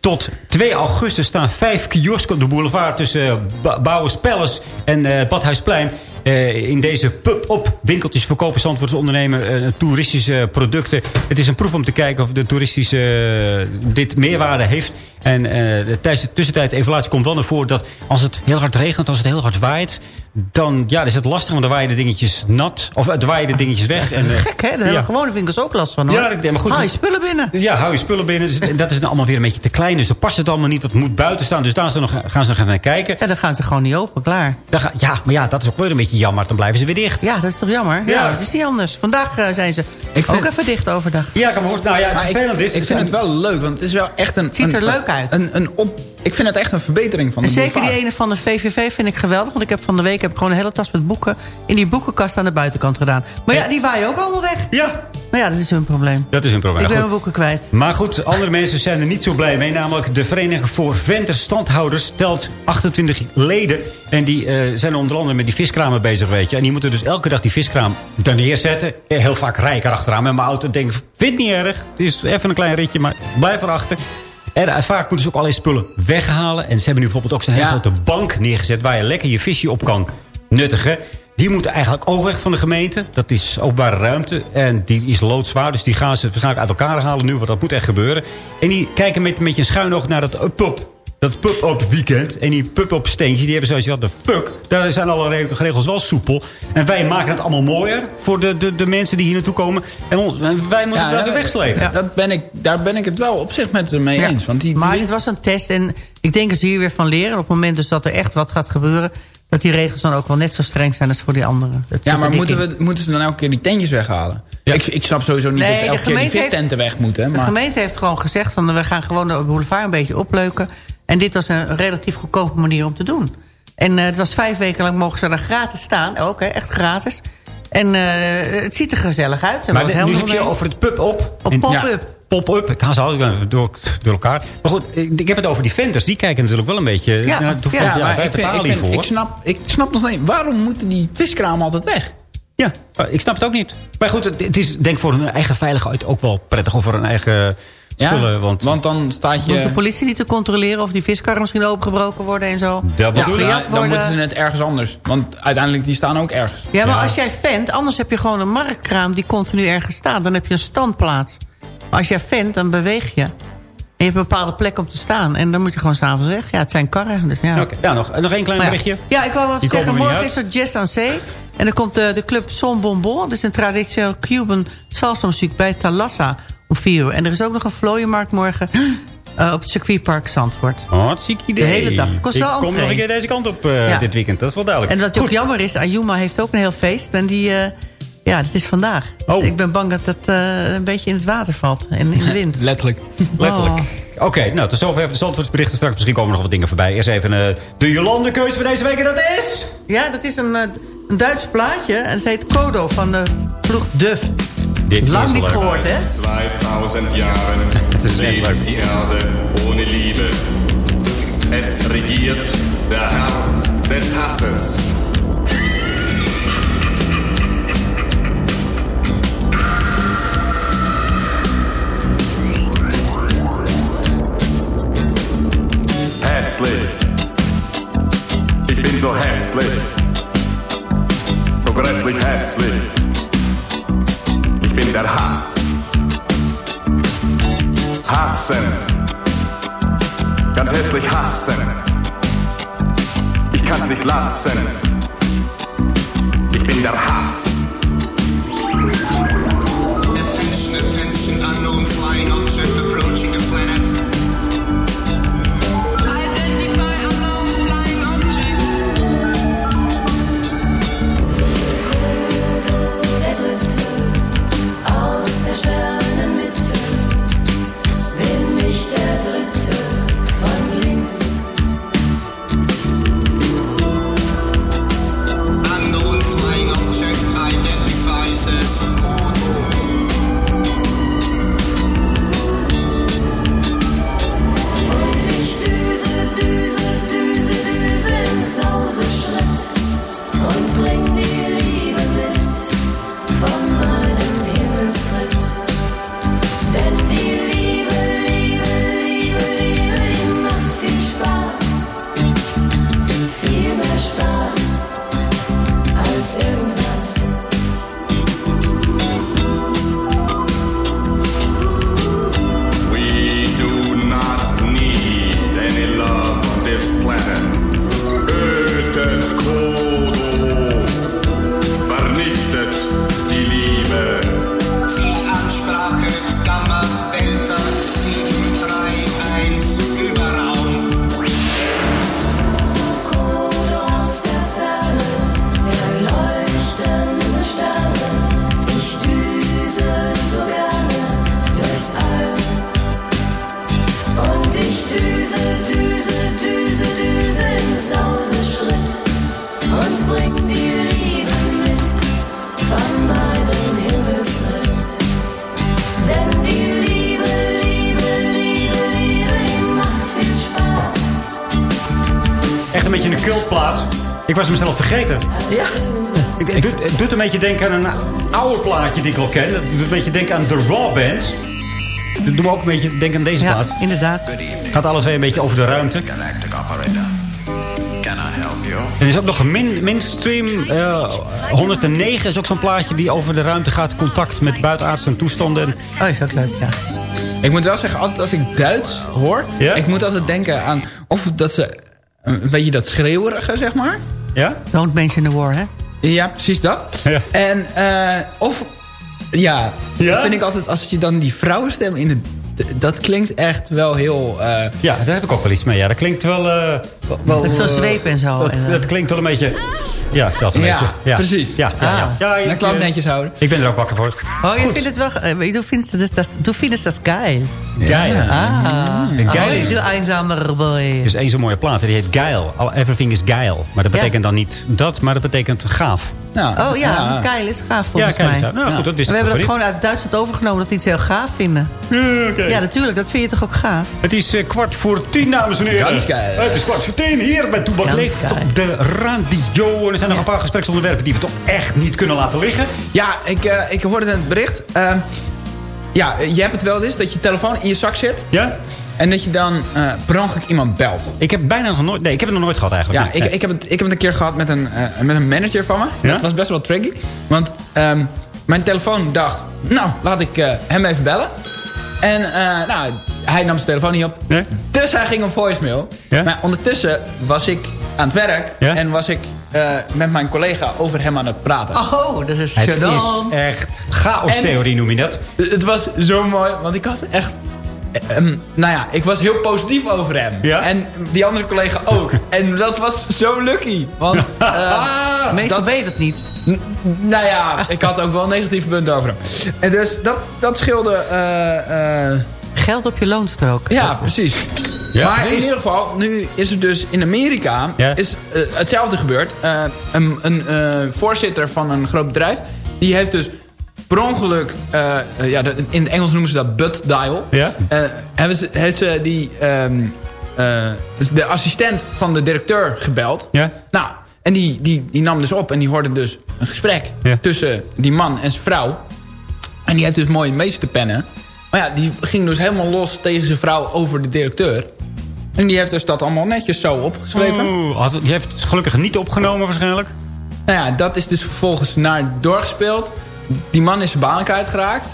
tot 2 augustus staan vijf kiosken op de boulevard... tussen uh, Bouwers Palace en uh, Badhuisplein. Eh, in deze pub-op winkeltjes verkopen Zandvoortse ondernemer eh, toeristische producten. Het is een proef om te kijken of de toeristische eh, dit meerwaarde heeft. En eh, tijdens de tussentijd evaluatie komt wel naar voren dat als het heel hard regent, als het heel hard waait... dan ja, is het lastig, want dan waaien de dingetjes nat. Of eh, dan waaien de dingetjes weg. En, eh, Gek, hè? Daar ja. hebben gewone winkels ook last van, hoor. Ja, maar goed, Haal je het- spullen binnen. Ja, hou je spullen binnen. Dus dat is dan allemaal weer een beetje te klein. Dus dan past het allemaal niet. Dat moet buiten staan. Dus daar gaan ze nog, gaan ze nog even naar kijken. Ja, dan gaan ze gewoon niet open, klaar. Dan ga- ja, maar ja, dat is ook weer een beetje jammer. Dan blijven ze weer dicht. Ja, dat is toch jammer? Ja, Ja. dat is niet anders. Vandaag eh, zijn ze Ik ook even dicht overdag. Ja, kan me. Nou ja, het Maar ik, vervelend is... ik vind het wel leuk, want het is wel echt een... ziet er een- leuk uit. Een, een op, ik vind het echt een verbetering van En de zeker die ene van de VVV vind ik geweldig. Want ik heb van de week heb ik gewoon een hele tas met boeken... in die boekenkast aan de buitenkant gedaan. Maar ja, die waaien ook allemaal weg. Ja, Maar ja, dat is hun probleem. dat is een probleem. ik ben Goed. mijn boeken kwijt. Maar goed, andere mensen zijn er niet zo blij mee. Namelijk de Vereniging voor Venterstandhouders telt 28 leden. En die eh, zijn onder andere met die viskramen bezig, weet je. En die moeten dus elke dag die viskraam daar neerzetten. Eh, Heel vaak rij ik erachteraan met mijn auto en denk... vind niet erg, het is even een klein ritje, maar blijf erachter. En vaak moeten ze ook allerlei spullen weghalen. En ze hebben nu bijvoorbeeld ook zo'n hele Ja. grote bank neergezet... waar je lekker je visje op kan nuttigen. Die moeten eigenlijk ook weg van de gemeente. Dat is openbare ruimte. En die is loodzwaar. Dus die gaan ze waarschijnlijk uit elkaar halen nu. Want dat moet echt gebeuren. En die kijken met, met je een schuin oog naar dat pub. Dat pub-up weekend. En die pub-up steentjes. Die hebben zoals je wat de fuck. Daar zijn alle re- regels wel soepel. En wij maken het allemaal mooier. Voor de, de, de mensen die hier naartoe komen. En, ons- wij moeten het dat- weer wegslepen. Dat ben ik, daar ben ik het wel op zich met mee Ja. eens. Want die, Maar dit was een test en ik denk dat ze hier weer van leren. Op het moment dus dat er echt wat gaat gebeuren... dat die regels dan ook wel net zo streng zijn als voor die anderen. Dat ja, maar moeten, in. we, moeten ze dan elke keer die tentjes weghalen? Ja. Ik, ik snap sowieso niet Nee, dat de elke keer die heeft- vistenten weg moeten. De gemeente heeft gewoon gezegd... van we gaan gewoon de boulevard een beetje opleuken. En dit was een relatief goedkope manier om te doen. En eh, het was vijf weken lang mogen ze daar gratis staan. Ook, hè, echt gratis. En eh, het ziet er gezellig uit. Maar de- nu heb je over het pub-op. Op pop-up. Ja, Pop-up. Ik haal ze altijd door, door elkaar. Maar goed, ik ik heb het over die venters. Die kijken natuurlijk wel een beetje... Ja, nou, ja, ja, maar ik, vind, ik, vind, snap, ik snap nog niet, waarom moeten die viskramen altijd weg? Ja, ik snap het ook niet. Maar goed, het, het is denk ik voor hun eigen veiligheid ook wel prettig. Of voor hun eigen spullen. want, want dan staat je... De politie niet te controleren of die viskarren misschien opengebroken worden en zo. Dat Of bedoel ik. Ja, gejat dan moeten ze het ergens anders. Want uiteindelijk, die staan ook ergens. Ja, maar Ja. als jij vent, anders heb je gewoon een marktkraam die continu ergens staat. Dan heb je een standplaats. Maar als jij vent, dan beweeg je. En je hebt een bepaalde plek om te staan. En dan moet je gewoon s'avonds weg. Ja, het zijn karren. Dus ja. Oké, nou, nog, nog één klein berichtje. ja. ja, ik wou wel Die zeggen, morgen is er Jazz aan Zee. En dan komt de, de club Son Bonbon. Dat is een traditioneel Cuban salsa muziek bij Talassa om 4 uur. En er is ook nog een vlooienmarkt morgen *gasps* eh, op het circuitpark Zandvoort. Hartstikke idee. De hele dag. Kost ik wel kom nog een keer deze kant op eh, Ja. dit weekend. Dat is wel duidelijk. En wat ook jammer is, Ayuma heeft ook een heel feest. En die, eh, ja, dat is vandaag. Dus Oh. ik ben bang dat dat eh, een beetje in het water valt. En in de *laughs* wind. Letterlijk. *laughs* Letterlijk. Oh. Oké, nou, tot zover de Zandvoortsberichten. Straks misschien komen er nog wat dingen voorbij. Eerst even eh, de Jolande-keuze voor deze week. En dat is... Ja, dat is een, een Duits plaatje. En het heet Kodo van de ploeg Duf. Dit Lang niet gehoord, hè? 2000 Jahren *laughs* leuk. die Erde ohne Liebe. Es regiert der Herr des Hasses. Hässlich. Ich bin so hässlich. So grässlich hässlich. Ich bin der Hass. Hassen. Ganz hässlich hassen. Ich kann's nicht lassen. Ich bin der Hass. Was mezelf vergeten. Ja. Het, het doet, het doet een beetje denken aan een oude plaatje die ik al ken. Het doet een beetje denken aan The Raw Band. Dat doet me ook een beetje denken aan deze Ja, plaat. inderdaad. Gaat alles weer een beetje over de ruimte. Er is ook nog een min, Minstream eh, 109 is ook zo'n plaatje die over de ruimte gaat. Contact met buitenaardse toestanden. Oh, is ook leuk, ja. Ik moet wel zeggen, altijd als ik Duits hoor... Ja? ik moet altijd denken aan... of dat ze een beetje dat schreeuwerige, zeg maar. Ja? Don't mention the war, hè? Ja, precies dat. Ja. En uh, of... Ja, Ja? dat vind ik altijd... als je dan die vrouwenstem in de... Dat klinkt echt wel heel... uh, Ja, daar heb ik ook wel iets mee. Ja, dat klinkt wel... eh, wel Met zo'n zweep en zo. Dat, En, eh, dat klinkt wel een beetje... Ja, zelfs een Ja, beetje. Ja, precies. Ja, ja, ja. Ah. ja ik, dat kan eh, netjes houden. Ik ben er ook wakker voor. Oh, je vindt het wel... eh, Du findest das, das, du findest das geil. Geil. Ah. En geil oh, is- boy. Is één zo'n mooie plaat. Die heet Geil. All- Everything is geil. Maar dat Ja. betekent dan niet dat, maar dat betekent gaaf. Nou, Oh ja, geil is gaaf volgens ja, mij. eens. Nou, goed, dat wist we ik hebben dat toch gewoon uit Duitsland overgenomen dat die iets heel gaaf vinden. niet. Oké. Ja, natuurlijk. Dat vind je toch ook gaaf? Het is eh, kwart voor tien, dames en heren. Het is kwart voor tien. Hier bij Toebak leeft op de radio. En er zijn nog een paar gespreksonderwerpen die we toch echt niet kunnen laten liggen. Ja, ik, uh, ik hoorde het bericht. Uh, ja, je hebt het wel eens dat je telefoon in je zak zit. Ja? En dat je dan uh, per ongeluk iemand belt. Ik heb bijna nog nooit... Nee, ik heb het nog nooit gehad eigenlijk. Ja, Nee. ik, ik, heb het, ik heb het een keer gehad met een, uh, met een manager van me. Ja? Dat was best wel tricky. Want um, mijn telefoon dacht... Nou, laat ik uh, hem even bellen. En uh, nou, hij nam zijn telefoon niet op. Nee? Dus hij ging op voicemail. Ja? Maar ondertussen was ik aan het werk. Ja? En was ik uh, met mijn collega over hem aan het praten. Oh, dat is Het is echt chaos-theorie noem je dat. Het was zo mooi, want ik had echt... Um, nou ja, ik was heel positief over hem. Ja? En die andere collega ook. *laughs* en dat was zo lucky. Want... Uh, *laughs* Meestal dat, weet dat niet. Nou ja, ik had ook wel negatieve punten over hem. En dus dat, dat scheelde... Uh, Geld op je loonstrook. Ja, precies. Ja, maar precies. in ieder geval, nu is er dus in Amerika ja. is, uh, hetzelfde gebeurd. Uh, een een uh, voorzitter van een groot bedrijf, die heeft dus per ongeluk, uh, ja, in het Engels noemen ze dat butt dial. Ja? hebben ze, heeft ze die, um, dus de assistent van de directeur gebeld. Ja? Nou, en die, die, die nam dus op en die hoorde dus een gesprek ja. tussen die man en zijn vrouw. En die heeft dus mooi mee te pennen. Maar ja, die ging dus helemaal los tegen zijn vrouw over de directeur. En die heeft dus dat allemaal netjes zo opgeschreven. Oh, die heeft het gelukkig niet opgenomen waarschijnlijk. Nou ja, dat is dus vervolgens naar doorgespeeld. Die man is zijn baan kwijtgeraakt.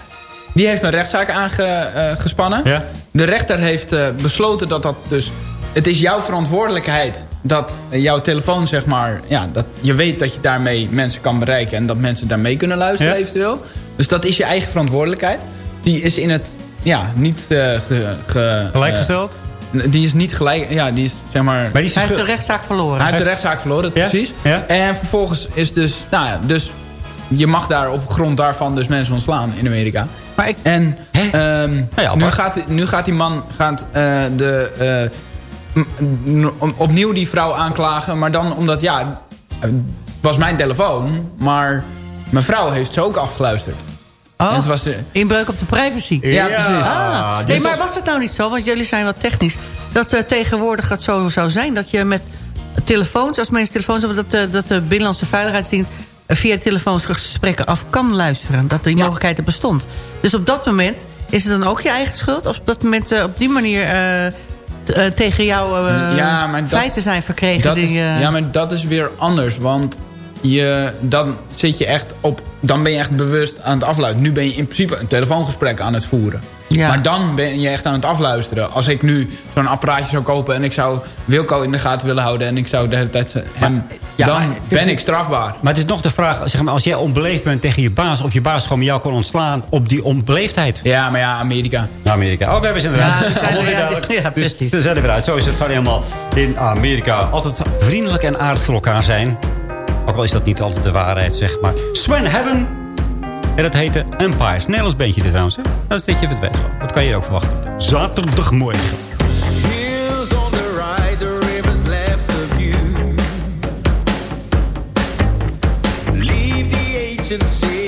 Die heeft een rechtszaak aangespannen. Ja. De rechter heeft uh, besloten dat dat dus... Het is jouw verantwoordelijkheid dat jouw telefoon, zeg maar... Ja, dat je weet dat je daarmee mensen kan bereiken... en dat mensen daarmee kunnen luisteren ja. eventueel. Dus dat is je eigen verantwoordelijkheid. Die is in het... Ja, niet uh, ge, ge, gelijkgesteld? Uh, die is niet gelijk... Ja, die is zeg maar... maar die is hij heeft de rechtszaak verloren. Hij heeft de rechtszaak verloren, ja? precies. Ja? En vervolgens is dus... Nou ja, dus... Je mag daar op grond daarvan dus mensen ontslaan in Amerika. Maar ik, en um, ja, nu, gaat, nu gaat die man gaat, uh, de, uh, opnieuw die vrouw aanklagen. Maar dan omdat, ja, het was mijn telefoon. Maar mijn vrouw heeft ze ook afgeluisterd. Oh, het was, uh, inbreuk op de privacy. Ja, ja precies. Ah, nee, maar was het nou niet zo, want jullie zijn wat technisch... dat uh, tegenwoordig het zo zou zijn dat je met telefoons... als mensen telefoons hebben, dat, uh, dat de Binnenlandse Veiligheidsdienst via telefoons gesprekken af kan luisteren. Dat die ja. mogelijkheid er bestond. Dus op dat moment, is het dan ook je eigen schuld? Of op dat moment uh, op die manier uh, tegen jou ja, feiten dat, zijn verkregen? Dat die, is, ja, maar dat is weer anders. Want je, dan zit je echt op... Dan ben je echt bewust aan het afluisteren. Nu ben je in principe een telefoongesprek aan het voeren. Ja. Maar dan ben je echt aan het afluisteren. Als ik nu zo'n apparaatje zou kopen... en ik zou Wilco in de gaten willen houden... en ik zou de hele tijd hem... Maar, ja, dan maar, ben ik strafbaar. Maar het is nog de vraag... Zeg maar, als jij onbeleefd bent tegen je baas... of je baas gewoon jou kan ontslaan op die onbeleefdheid. Ja, maar ja, Amerika. Amerika. Oké, okay, we zijn eruit. Ja, we ja, dus we zijn er weer uit. Zo is het gewoon helemaal in Amerika. Altijd vriendelijk en aardig voor elkaar zijn. Ook al is dat niet altijd de waarheid, zeg maar. Sven Heaven... En dat heette Empires. Nederlands beentje dit trouwens. Hè? Dat is dit je verdwijnt. Dat kan je ook verwachten. Zaterdagmorgen. City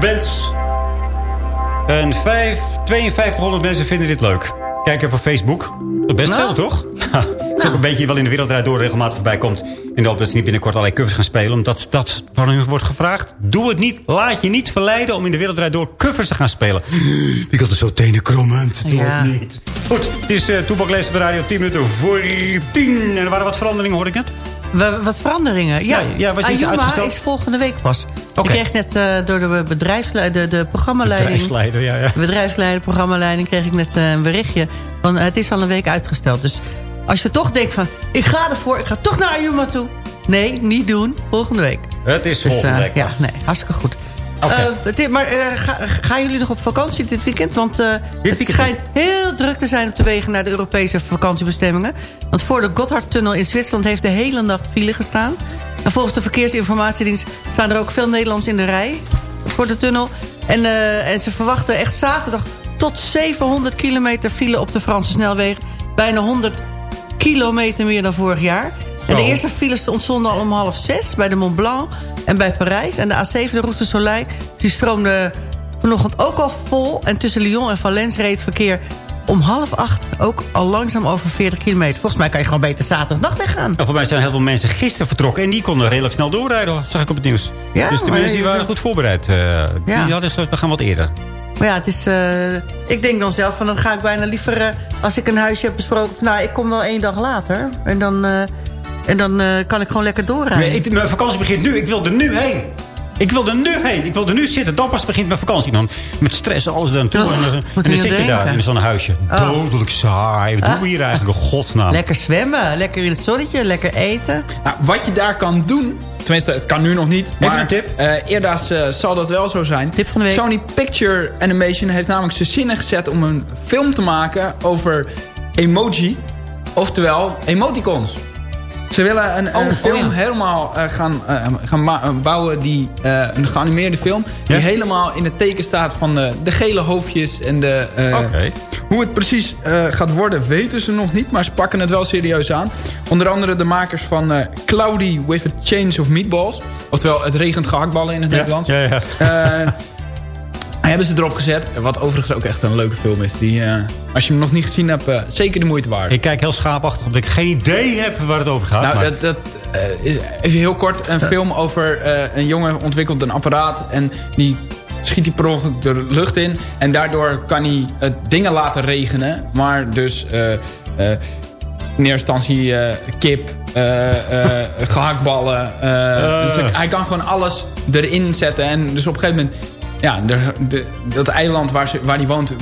Nederlandse band. En vijf, 5200 mensen vinden dit leuk. Kijk even op Facebook. Best Nou. veel, toch? *laughs* Het is ook een beetje wel in de wereldrijd door regelmatig voorbij komt. In de hoop dat ze niet binnenkort allerlei covers gaan spelen. Omdat dat van hun wordt gevraagd. Doe het niet. Laat je niet verleiden om in de wereldrijd door covers te gaan spelen. *gasps* Ik had er zo tenen krommend. Doe Ja. het niet. Goed, het is uh, Toepak radio 10 minuten voor 10. En er waren wat veranderingen, hoorde ik net. Wa- Wat veranderingen? Ja, Ja, ja, was iets Ayuma uitgesteld? is volgende week pas. Ik kreeg net eh, door de bedrijfsleider, de, de programmaleiding... Bedrijfsleider, ja, ja. De bedrijfsleider, programmaleiding, kreeg ik net eh, een berichtje. Van, eh, het is al een week uitgesteld. Dus als je toch denkt van, ik ga ervoor, ik ga toch naar Ayuma toe. Nee, niet doen. Volgende week. Het is Dus, volgende week. Ja, nee, hartstikke goed. Eh, maar eh, ga- gaan jullie nog op vakantie dit weekend? Want eh, het weekend schijnt heel druk te zijn op de wegen naar de Europese vakantiebestemmingen. Want voor de Gotthardtunnel in Zwitserland heeft de hele nacht file gestaan. En volgens de verkeersinformatiedienst staan er ook veel Nederlanders in de rij voor de tunnel. En, en ze verwachten echt zaterdag tot 700 kilometer file op de Franse snelwegen. Bijna 100 kilometer meer dan vorig jaar. En de eerste files ontstonden al om half zes bij de Mont Blanc en bij Parijs. En de A7, de Route Soleil, die stroomde vanochtend ook al vol. En tussen Lyon en Valence reed het verkeer om half acht ook al langzaam over 40 kilometer. Volgens mij kan je gewoon beter zaterdagnacht weggaan. Nou, voor mij zijn heel veel mensen gisteren vertrokken. En die konden redelijk snel doorrijden, zag ik op het nieuws. Ja, dus de mensen die waren goed voorbereid. eh, Ja. Die hadden zo, we gaan wat eerder. Maar ja, het is, eh, ik denk dan zelf van dan ga ik bijna liever... eh, als ik een huisje heb besproken, van, nou, ik kom wel één dag later. En dan, en dan eh, kan ik gewoon lekker doorrijden. Nee, ik, mijn vakantie begint nu. Ik wil er nu heen. Ik wil er nu heen. Ik wil er nu zitten. Dan pas begint mijn vakantie. Dan met stress alles er aan toe. Oh, en, dan- en zit je daar in zo'n huisje. Oh. Dodelijk saai. Wat doen we hier eigenlijk? In godsnaam. Lekker zwemmen, lekker in het zonnetje, lekker eten. Nou, wat je daar kan doen... Tenminste, het kan nu nog niet. Maar een tip. eh, eerder eh, zal dat wel zo zijn. Tip van de week. Sony Picture Animation heeft namelijk zijn zinnen gezet... om een film te maken over emoji. Oftewel emoticons. Ze willen een, een oh film ja. helemaal eh, gaan, eh, gaan bouwen, die, eh, een geanimeerde film... die Ja? helemaal in het teken staat van de, de gele hoofdjes en de... Oké. Hoe het precies gaat worden weten ze nog niet, maar ze pakken het wel serieus aan. Onder andere de makers van Cloudy with a Change of Meatballs. Oftewel, het regent gehaktballen in het Ja, Nederlands. ja, ja. Hebben ze erop gezet. Wat overigens ook echt een leuke film is. Die, eh, als je hem nog niet gezien hebt, eh, zeker de moeite waard. Ik kijk heel schaapachtig omdat ik geen idee heb waar het over gaat. Nou, maar- dat, dat eh, is even heel kort een film over een jongen ontwikkelt een apparaat. En die schiet die per ongeluk de lucht in. En daardoor kan hij eh, dingen laten regenen. Maar dus in eerste instantie kip, eh, *laughs* gehaktballen. eh, dus hij kan gewoon alles erin zetten. En dus op een gegeven moment... Ja, de, de- dat eiland waar, ze, waar hij woont...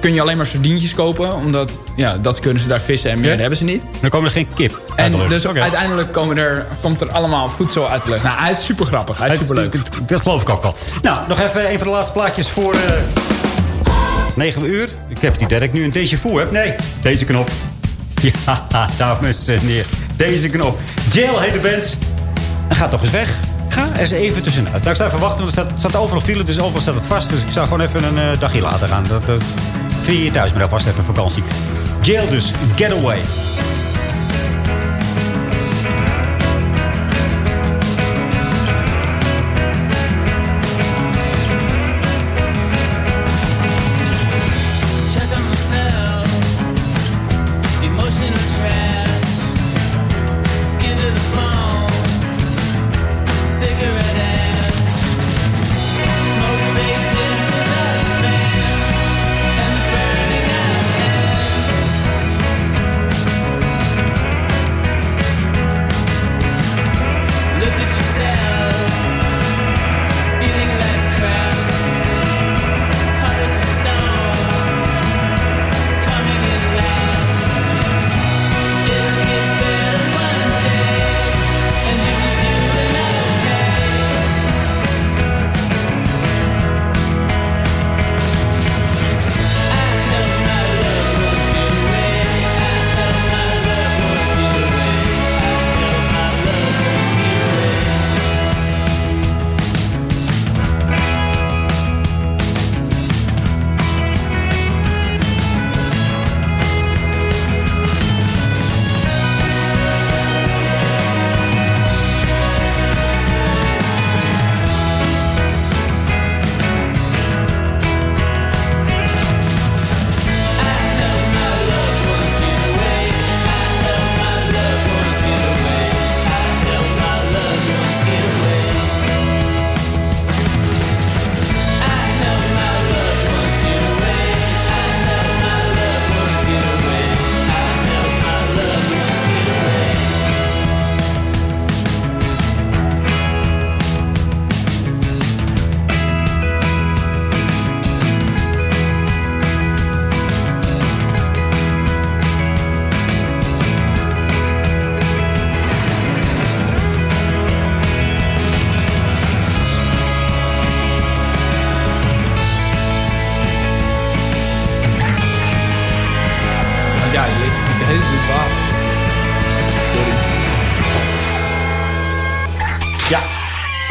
kun je alleen maar sardientjes kopen. Omdat, ja, dat kunnen ze daar vissen en meer Ja? hebben ze niet. Dan komen er geen kip En dus uiteindelijk komen er, komt er allemaal voedsel uit de lucht. Nou, hij is super grappig. Hij is super leuk. Dat, geloof ik ook wel. Nou, nog even een van de laatste plaatjes voor... eh 9 uur. Ik heb het idee dat ik nu een déjà vu heb. Nee, deze knop. *laughs* Ja, dames en heren. Deze knop. Jail heet de band. En gaat toch eens weg. Ga eens even tussenuit. Nou, ik sta even wachten, want er staat, staat overal file, dus overal staat het vast. Dus ik zou gewoon even een eh, dagje later gaan. Dat, vind je thuis, maar alvast even vakantie. Jail dus, Getaway.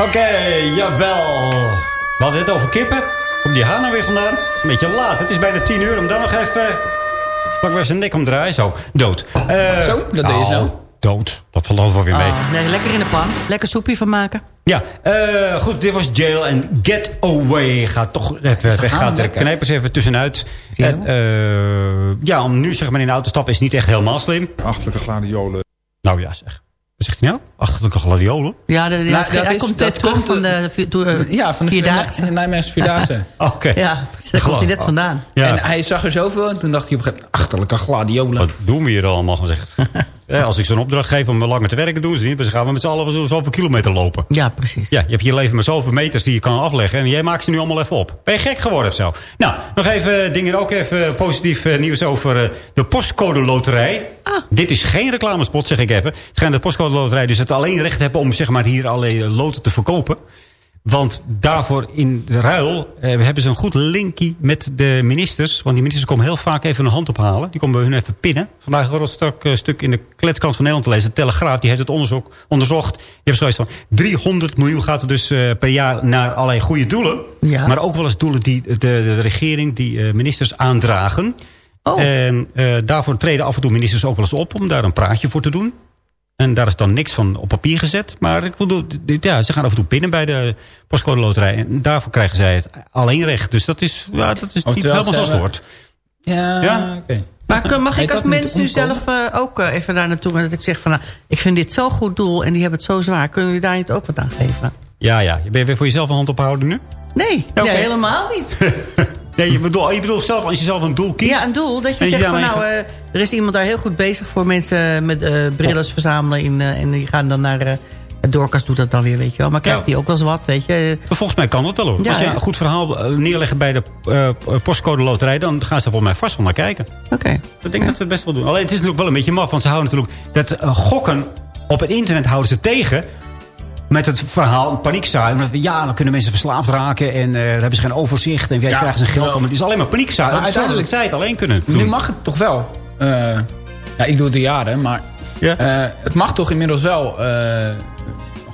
Oké, jawel. We hadden het over kippen. Komt die haan nou weer vandaan? Een beetje laat. Het is bijna tien uur om dan nog even... Pak weer zijn nek omdraaien. Zo, dood. Eh, Zo, dat deed je snel. Dood. Dat valt over weer mee. Ah, nee, lekker in de pan. Lekker soepje van maken. Ja, eh, goed, dit was Jail en Get Away. Gaat toch even weg. gaan Gaat er lekker. knijpers even tussenuit. En, eh, ja, om nu zeg maar in de auto te stappen is niet echt helemaal slim. Achterlijke gladiolen. Nou ja, zeg. Wat zegt hij nou? Achterlijke gladiolen? Ja, de, Nou, hij dat is- komt dat net terug komt, van de, vier- toe- eh, Ja, van de Vierdaagse. Vier- Nijmeegse Vierdaagse. *laughs* Oké. Ja, daar komt hij net vandaan. Ja. En hij zag er zoveel en toen dacht hij op een gegeven moment... achterlijke gladiolen. Wat doen we hier allemaal gezegd? *laughs* Ja, als ik zo'n opdracht geef om langer te werken, doen ze niet. Maar ze gaan we met z'n allen zo- zoveel kilometer lopen. Ja, precies. Ja, je hebt je leven maar zoveel meters die je kan afleggen. En jij maakt ze nu allemaal even op. Ben je gek geworden of zo? Nou, nog even dingen ook even positief eh, nieuws over eh, de postcode loterij. Dit is geen reclamespot, zeg ik even. Het schijnt de postcode loterij dus het alleen recht hebben om zeg maar, hier alleen eh, loten te verkopen. Want daarvoor in de ruil eh, hebben ze een goed linkie met de ministers. Want die ministers komen heel vaak even een hand ophalen. Die komen bij hun even pinnen. Vandaag was een stuk, eh, stuk in de kletskant van Nederland te lezen. De Telegraaf die heeft het onderzoek, onderzocht. Die heeft zoiets van 300 miljoen gaat er dus eh, per jaar naar allerlei goede doelen. Ja. Maar ook wel eens doelen die de, de regering, die eh, ministers aandragen. Oh. En daarvoor treden af en toe ministers ook wel eens op om daar een praatje voor te doen. En daar is dan niks van op papier gezet. Maar ik bedoel, dit- ja, ze gaan af en toe binnen bij de postcode loterij. En daarvoor krijgen zij het alleen recht. Dus dat is, ja, dat is niet helemaal zoals het hoort. Ja, Ja? oké. Maar mag ik als mens nu zelf eh, ook eh, even daar naartoe... en dat ik zeg van, nou, ik vind dit zo'n goed doel... en die hebben het zo zwaar. Kunnen jullie daar niet ook wat aan geven? Ja, ja. Ben je weer voor jezelf een hand ophouden nu? Nee, nee helemaal niet. *laughs* Nee, je bedoelt, je bedoelt zelf, als je zelf een doel kiest. Ja, een doel. Dat je zegt ja, van nou, eh, er is iemand daar heel goed bezig voor mensen met eh brillen verzamelen. In, eh, en die gaan dan naar... doorkast doet dat dan weer, weet je wel. Maar krijgt Ja. die ook wel eens wat, weet je. Volgens mij kan dat wel hoor. Ja, Als je ja. een goed verhaal neerleggen bij de postcode loterij... dan gaan ze er volgens mij vast wel naar kijken. Oké. Ik denk dat ze het best wel doen. Alleen het is natuurlijk wel een beetje maf. Want ze houden natuurlijk dat gokken op het internet houden ze tegen. Met het verhaal, een paniekzaai. Omdat we, ja, dan kunnen mensen verslaafd raken. En eh, dan hebben ze geen overzicht. En weer Ja, krijgen ze geld. om. Het is alleen maar paniekzaai. Maar Maar uiteindelijk zij het alleen kunnen Nu mag het toch wel. eh, ja, ik doe het al jaren, maar Ja. eh, het mag toch inmiddels wel eh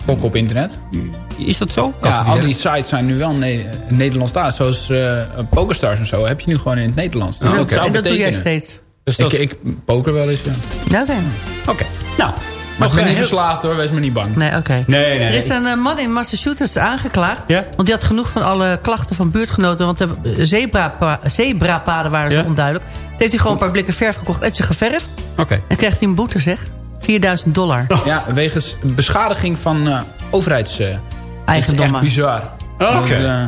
gokken op internet. Is dat zo? Kan Ja, al die sites zijn nu wel ne Nederlands taal. Zoals eh Pokerstars en zo heb je nu gewoon in het Nederlands. Dus Ah, dat zou En dat doe jij steeds. Dus dat- Ik, ik poker wel eens, ja. Ja, oké. Oké. Nou, Maar ik ben een niet heel- verslaafd hoor, wees me niet bang. Nee, oké. Nee, nee. Er is een eh, man in Massachusetts aangeklaagd. Ja? Want die had genoeg van alle klachten van buurtgenoten. Want de eh, zebrapa zebrapaden waren zo Ja? onduidelijk. Toen heeft hij gewoon een paar blikken verf gekocht en ze geverfd. Oké. En krijgt hij een boete, zeg. 4000 dollar. Ja, wegens beschadiging van eh overheids... eh, dat is Eigendommen. echt bizar. Oké. Dus, eh,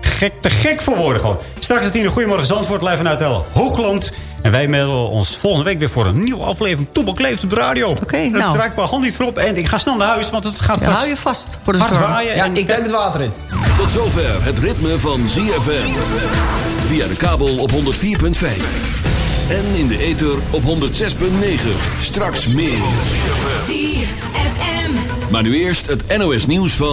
Gek, te gek voor woorden gewoon. Straks het tien Goedemorgen Zandvoort live vanuit El Hoogland. En wij melden ons volgende week weer voor een nieuwe aflevering Toebel Kleeft op de radio. Oké, nou. Dan draai ik mijn hand niet voorop en ik ga snel naar huis, want het gaat Ja, straks hou je vast voor de storm. waaien. ja, en- ik duik het water in. Tot zover het ritme van ZFM. Via de kabel op 104.5. En in de ether op 106.9. Straks meer. Maar nu eerst het NOS nieuws van...